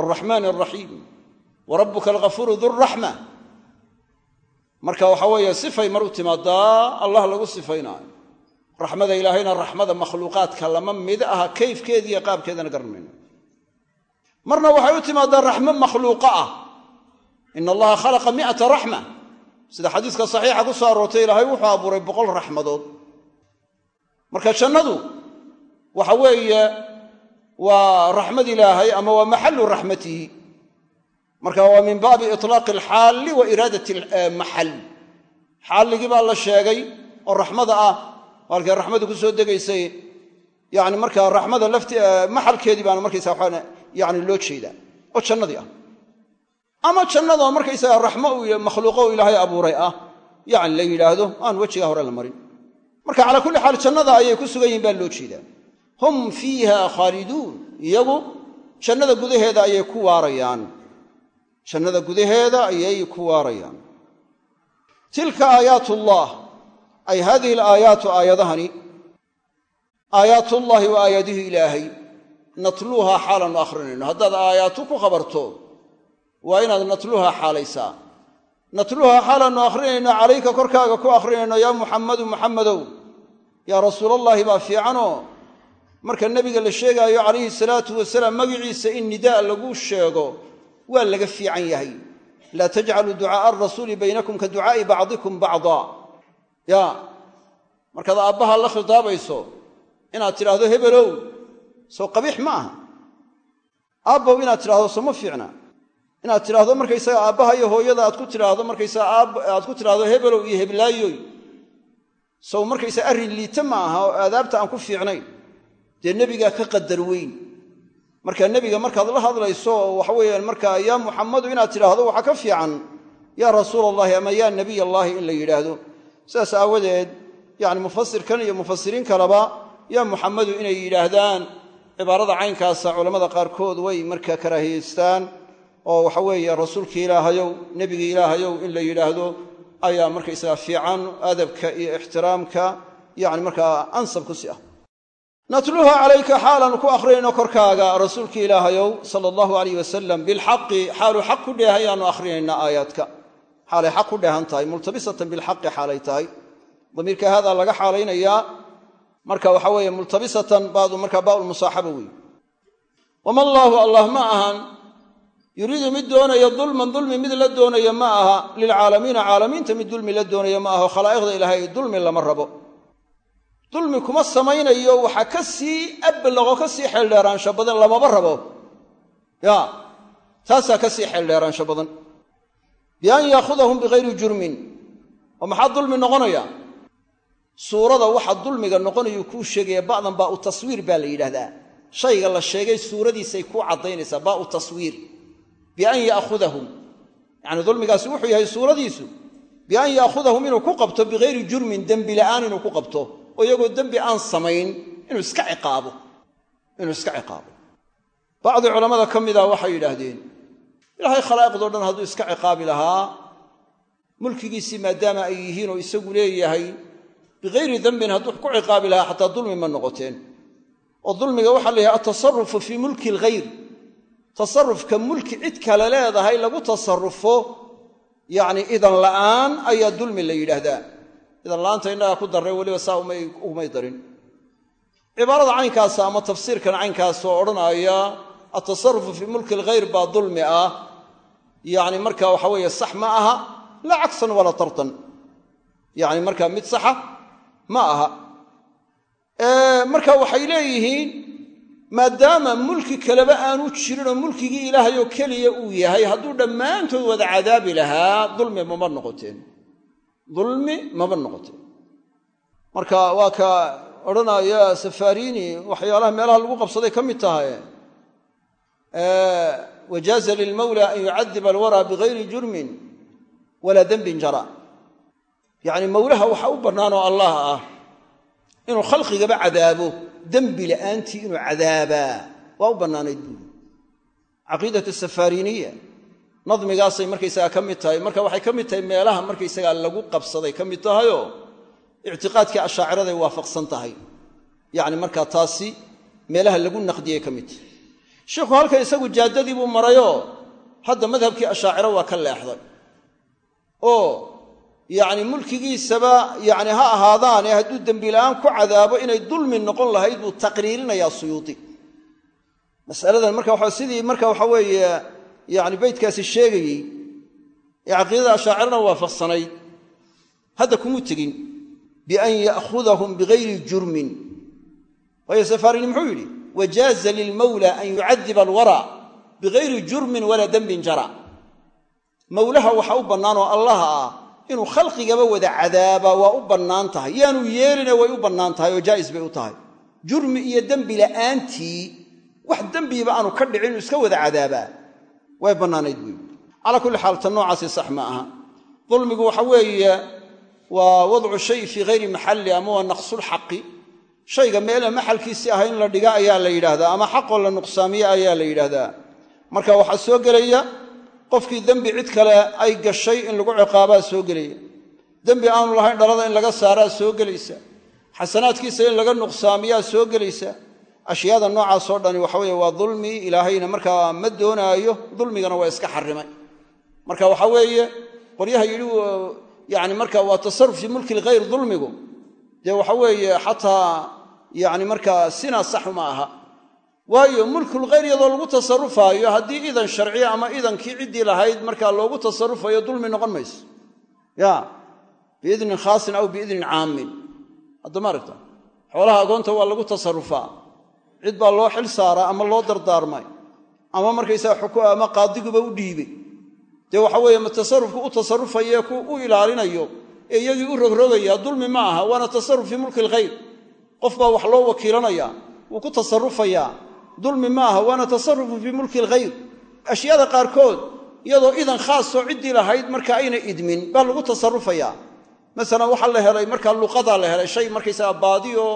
alraxmaan alraxiim wa rabbuka alghafuuru duraxma marka waxa weeye sifay mar u timaadaa allah lagu sifaynaayo. Raxmada ilaahayna raxmada makhluuqaadka lama mid aha kayfkeeda iyo qaabkeedana garan mayno marna waxay u timaadaa raxmo makhluuqa ah. Ina allaha khalaqa mi'ata raxma sida xadiiska saxiixa ku soo aroortay ilaahay wuxuu abuuray boqol raxmadood. Marka jannadu waxa weeye waa raxmad ilaahay ama waa maxalu raxmatihi. Marka waa min baabi itlaaqi alxaalli wa iraadati maxal. Xaalligii baa la sheegay oo raxmada ah. Halkay raxmadu ku soo degaysay yani markaa raxmada lafti maxalkeedii baana markaysa waxaa yani loo jeedaa oo jannadii ah ama jannadoo markaysaga raxmo uu makhluuqo u ilaahay abuuray ah. Yani la yidhaahdo aan wejiga hore la marin. Marka calaa kulli xaal jannada ayay ku sugan yihiin baa loo jeedaa. Hum fiiha khaaliduun iyagu jannada gudaheeda ayay ku waarayaan. Jannada gudaheeda ayay ku waarayaan. Tilka aayaat ullah ay hadihi alaayaatu aayadahani aayaatullaahi waa aayadihi ilaahay natluuhaa xaalaannu akhrinayno. Haddaad aayaatu ku khabarto waa inaad natluuhaa xaalaysaa. Natluuhaa xaalaannu akhrinayno calayka korkaaga ku akhrinayno yaa muxammadu muxammadow yaa rasuulallaahi baa fiicanoo? Marka nebiga la sheegaayo calayhi salaatu wasalaam magiciisa in nidaa lagu sheego waa laga fiican yahay. Laa tajcaluu ducaa'a arasuuli baynakum ka ducaa'i bacdikum bacdaa ya markaad aabbaha la khitaabayso inaad tidhaahdo hebelow soo qabiix ma aha. Aabbow inaad tidhahdo soma fiicna inaad tidhaahdo markaysaga aabbaha iyo hooyada aad ku tidhaahdo markaysaga aad ku tidhaahdo hebelow iyo heblaayoy. Sow markaysa arrin liita ma aha oo aadaabta aan ku fiicnayn. Dee nebigaa ka qadar weyn. Marka nebiga markaad la hadlayso waxa weeyaan markaa yaa muxammadu inaad tidhaahdo waxaa ka fiican. Yaa rasuul allahi ama yaa nebiy allaahi in la yidhaahdo. Sidaas aawadeed yani mufasirkan iyo mufasiriin kaleba yaa muxammadu inay yidhaahdaan. Cibaarada caynkaasa culammada qaarkood way markaa karaahiyeystaan oo waxa weeye rasuulkii ilaahayow nebigii ilaahayow in la yidhaahdo ayaa markaysaga fiican adabka iyo ixtiraamka yani markaa ansab ku si ah. Natluuha calayka xaalaanu ku akrinayno korkaaga rasuulkii ilaahayow sala allahu alayh wasalam bilxaqi xaalu xaq ku dheehan ayaanu akhrinaynaa aayaadka. Xaalay xaq ku dheehan tahay multabisatan bilxaqi xaalay tahay. Damiirka haadaa laga xaalaynayaa marka waxa weeye multabisatan baadu markaa baaulmusaaxaba weeye wama allaahu allah ma ahan yuriidu mid doonaya dulman dulmi mid la doonaya ma aha lilcaalamiina caalamiinta mid dulmi la doonaya ma aha khalaa'iqda ilaahay dulmi lama rabo. Dulmi kuma samaynayo waxaa ka sii ablaqo ka sii xeeldheeraansho badan lamaba rabo. Ya taasaa ka sii xeeldheeraansho badan. Bian yaakhudahum bigayri jurmin. Oo maxaa dulmi noqonaya? Suurada waxa dulmiga noqonayuu kuu sheegaya ba'dan baa u taswiir baa la yidhaahdaa. Shayga la sheegay suuradiisay kuu caddaynaysaa baa u taswiir bian yaakhudahum yacni dulmigaasi wuxuu yahay suuradiisu bian yaakhudahum inuu ku qabto bigayri jurmin dembi la'aan inuu ku qabto oo iyagoo dembi aan samayn inuu iska ciqaabo bacdi culammada ka mida waxay yidhaahdeen ilaahay khalaa'iqdoo dhan hadduu iska ciqaabi lahaa mulkigiisii maadaama ay yihiin oo isagu leeyahay bigayri dembin hadduu ku ciqaabi lahaa xataa dulmi ma noqoteen oo dulmiga waxaa la yidhaha atasarufu fii mulki alghayr tasarufka mulki cid kale leedahay lagu tasarufo yacni idan la'aan ayaa dulmi la yidhaahdaa. Idan la'aanta innagaa ku darray weliba saa umay darin. Cibaarada caynkaasa ama tafsiirkan caynkaas oo odhanaya atasarufu fii mulki alghayr baa dulmi ah. Yacni marka waxa weeye sax ma aha laa cagsan walaa tartan. Yacni markaa mid saxa ma aha. Marka waxay leeyihiin maadaama mulki kaleba aanu jirinoo mulkigii ilaahay oo keliya uu yahay hadduu dhammaantood wada cadaabi lahaa dulmi mama noqoteen. Dulmi mama noqoteen. Marka waa ka odhanaya safarini waxyaalaha meelaha lagu qabsaday ka mid tahay wajaaza lilmawla an yucadiba alwaraa bigayri jurmin walaa dembin jara. Yacni mawlaha waxaa u bannaan oo allah ah inuu khalqigaba cadaabo dembi la'aantii inuu cadaabaa. Waa u bannaanayd buuli caqiidatu safariniya nadmigaasay markaysagaa ka mid tahay. Marka waxay ka mid tahay meelaha markaysagaa lagu qabsaday ka mid tahayoo ictiqaadkii ashaaciraday waafaqsan tahay. Yacni markaa taasi meelaha lagu naqdiyay ka mid tahay. Sheikhu halkan isagu jaaddadii buu marayoo hadda madhabkii ashaaciro waa ka leexday. Oo yacni mulkigiisaba yacni ha ahaadaane hadduu dembila'aan ku cadaabo inay dulmi noqon lahayd buu taqriirinayaa suyuudi masaladan marka waxa sidii marka waxa weeye yacni beydkaasi sheegayey ee caqiidada ashaacirana waafaqsanayd hadda kumuu tegin bian ya'khudahum bigayri jurmin. Waayo safarini muxuu yidhi wajaaza lilmawla an yucadiba alwara bigayri jurmin walaa dembin jara. Mawlaha waxa u bannaan oo allaha ah inuu khalqigaba wada cadaabaa waa u bannaan tahay. Yaanu yeeline way u bannaan tahay oo jaa'is bay u tahay. Jurmi iyo dembi la'aantii wax dembiiba aanu ka dhicin inuu iska wada cadaabaa. Way bannaanayd buui calaa kulli xaal tan noocaasi sax ma aha. Dulmigu waxa weeye waa wadcu shay fii hayri maxalli ama waa naqsulxaqi shayga meela maxalkiisii ah in la dhiga ayaa la yidhaahdaa ama xaqoo la nuqsaamiye ayaa la yidhaahdaa. Marka waxaa soo gelaya qofkii dembi cid kale ay gashay in lagu ciqaabaa soo gelaya. Dembi aanu lahayn dhalada in laga saaraa soo gelaysa. Xasanaadkiisa in laga nuqsaamiyaa soo gelaysa. Ashyaada noocaasoo dhani waxa weye waa dulmi ilaahayna markaa ma doonaayo dulmigana waa iska xarimay. Marka waxa weeye qolyaha yidhi yani marka waa tasaruf fii mulki lghayr dulmigu. Dee waxa weeye xataa yani markaa sinaa saxu ma aha waayo mulkulkhayr iyadoo lagu tasarufaayo haddii idan sharciya ama idankii ciddii lahayd markaa loogu tasarufayo dulmi noqon mayso. Ya biidnin khaasin aw biidnin caamin haddama aragta? Xoolaha agoonta waa lagu tasarufaa cid baa loo xil saaraa ama loo dardaarmay ama markaysaga xuku ama qaadiguba u dhiibay. Dee waxa weeye ma tasarufku u tasarufayee ku u ilaalinayo ee iyagii u rogrogaya dulmi ma aha waana tasaruf fii mulki alkhayr qof baa wax loo wakiilanaya wuu ku tasarufayaa dulmi ma aha waana tasarufu fii mulki alkhayr ashyaada qaarkood iyadoo idan khaasoo ciddii lahayd marka ayna idmin baa lagu tasarufayaa masalan waxaa la helay markaa luqadaa la helay shay markaysaga baadioo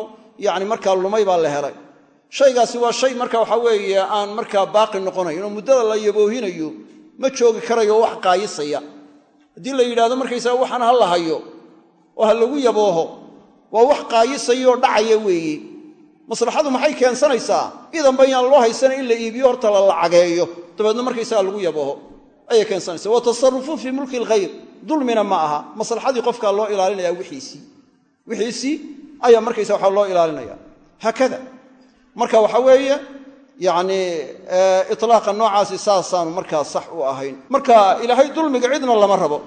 yani markaa lumay baa la helay. Shaygaasi waa shay marka waxa weeye aan markaa baaqi noqonayn oo muddada la yaboohinayo ma joogi karayo wax qaayisaya. Haddii la yidhahdo markaysaga waxaan ha la hayo oo ha lagu yabooho waa wax qaayisayoo dhacaya weeye maslaxadu maxay keensanaysaa? Idanba yaan loo haysana in la iibiyo horta la lacageeyo. Dabeedna markaysaga lagu yabooho ayay keensanaysa wa tasarufu fii mulki alkhayr dulmina ma aha. Maslaxadii qofkaa loo ilaalinaya wixiisii wixiisii ayaa markaysa waxaa loo ilaalinaya haakada marka waxa weeye yacni itlaaqa noocaasi saasaanu markaa sax u ahayn. Marka ilaahay dulmiga cidna lama rabo.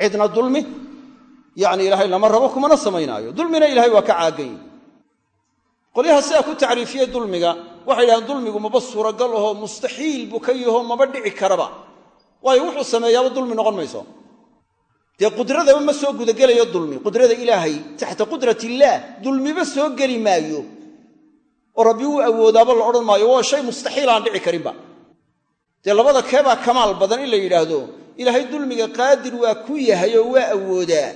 Cidna dulmi yacni ilaahay lama rabo kumana samaynaayo. Dulmina ilahay waa ka caagan yihi qolyaha sidaa ku tacriifiyey dulmiga waxay yidhahdeen dulmigu maba suuragal ahoo mustaxiil buu ka yaho maba dhici karaba. Waayo wuxuu sameeyaaba dulmi noqon mayso. Dee qudradaba ma soo gudagelayo dulmi. Qudrada ilaahay taxta qudrat illaah dulmiba soo geli maayo. Oo rabbi wuu awoodaaba la odhan maayo waa shay mustaxiil aan dhici karinba. Dee labada keebaa kamaal badan in la yidhaahdo. Ilaahay dulmiga qaadir waa ku yahay oo waa awoodaa.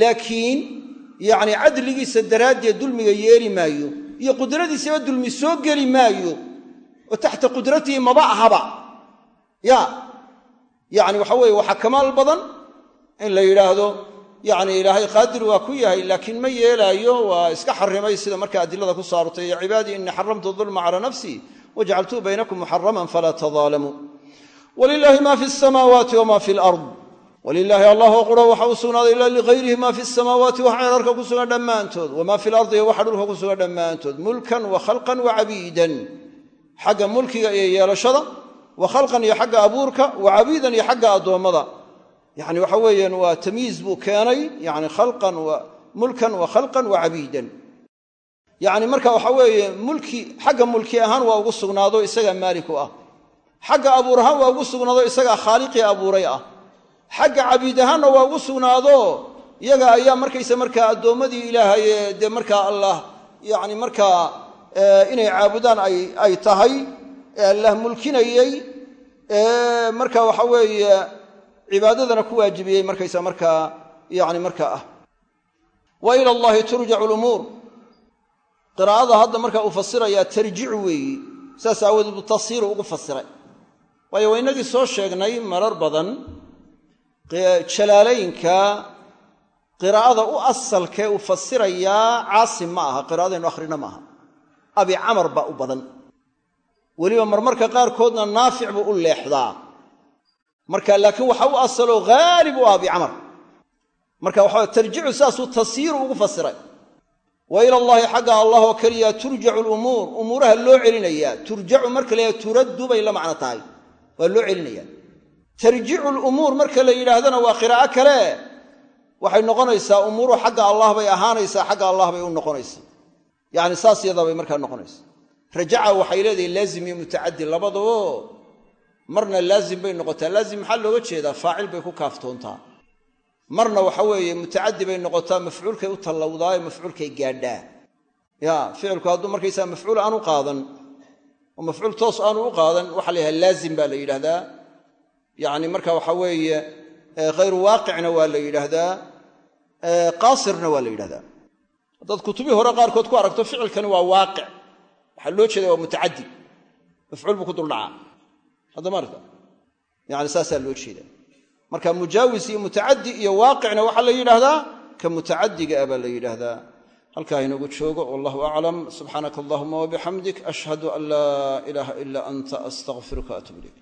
Laakiin yacni cadligiisa daraaddeed dulmiga yeeli maayo iyo qudradiisaba dulmi soo geli maayo oo taxta qudratihi maba ahaba. Ya yacni waxa weeye waxaa kamaal badan in la yidhaahdo yacni ilaahay qaadir waa ku yahay laakiin ma yeelaayo waa iska xarimay sida markaa adilada ku saartay ya cibaadii innii xaramtu dulma calaa nafsii wajcaltuu baynakum muxaraman falaa tadaalamuu walilaahi ma fi samaawaati wama fi walilaahi allahoo quro waxa u sugnaaday ila ligayrihi ma fi samaawaati waxa ceerarka ku sugan dhammaantood wama fi lardi waxa dhulka ku sugan dhammaantood mulkan wa khalqan wa cabiidan xagga mulkiga iyo yeelashada wa khalqan iyo xagga abuurka wa cabiidan iyo xagga addoommada. Yani waxa weeyaan waa tamyiiz buu keenay yani mulkan wa khalqan wa cabiidan. Yacni marka waxa weeye ah. Abuur ahaan waa ugu sugnaado isagaa khaaliqii abuuray ah xagga cabiid ahaanna waa ugu sugnaado iyaga ayaa markaysa markaa addoommadii ilaahaye dee markaa allah yani markaa inay caabudaan ay tahay ee allah mulkinayey marka waxa weeye cibaadadana ku waajibiyey markaysa markaa yani markaa ah. Wa ila allahi turjacu lumuur. Qiraa'ada hadda markaa uu fasirayaa tarjicu weeyi saas aawoodee buu tasiiru ugu fasiray. Waayo waa inagii soo sheegnay marar badan jalaalaynka qiraa'ada u asalkee uu fasirayaa caasim ma aha qiraa'adaynu akhrina ma aha. Abi camar baa u badan. Weliba marmarka qaarkoodna naafic buu u leexdaa. Marka laakiin waxa u asaloo haalib u ah abi camar. Marka waxaa tarjicu saasuu tasiiru ugu fasiray. Wa ila allaahi xagga allah oo keliya turjacu lumuur umuuraha loo celinayaa. Turjacu marka la yidhahdo turaddu bay la macno tahay. Waa loo celinayaa tarjicu lumuur marka la yidhaahdana waa qiraa'o kale. Waxay noqonaysaa umuuruhu xagga allah bay ahaanaysaa xagga allah bay u noqonaysaa. Yacni saas yadaa bay markaa noqonaysaa. Rajaca waxay leedahay laazim iyo mutacaddi labadabo marna laazim bay noqotaa. Laazim maxaa looga jeedaa? Faacil bay ku kaaftoontaa. Marna waxa weeye mutacaddi bay noqotaa mafcuulkay u tallawdaayo mafcuulkay gaadhaa. Ya ficilku hadduu markaysaa mafcuul aanu qaadan oo mafcuul toos aanu u qaadan waxaa la yidhahda laazim baa la yidhahdaa yacni marka waxa weeye khayru waaqicna waa la yidhaahdaa qaasirna waa la yidhahdaa haddaad kutubii hore qaarkood ku aragto ficilkani waa waaqic waxaa loo jeeda waa mutacaddi. Mafcuul buu ku duldhacaa. Haddama arta yani saasaa loo jeeda marka mujaawis iyo mutacaddi iyo waaqicna waxaa la yidhaahdaa ka mutacaddiga ah baa la yidhaahdaa. Halkaa inagu joogo wallahu aclam subxaanaka allahuma wabixamdik ashhadu an laa ilaaha ila anta astaqfiruka atub ilayk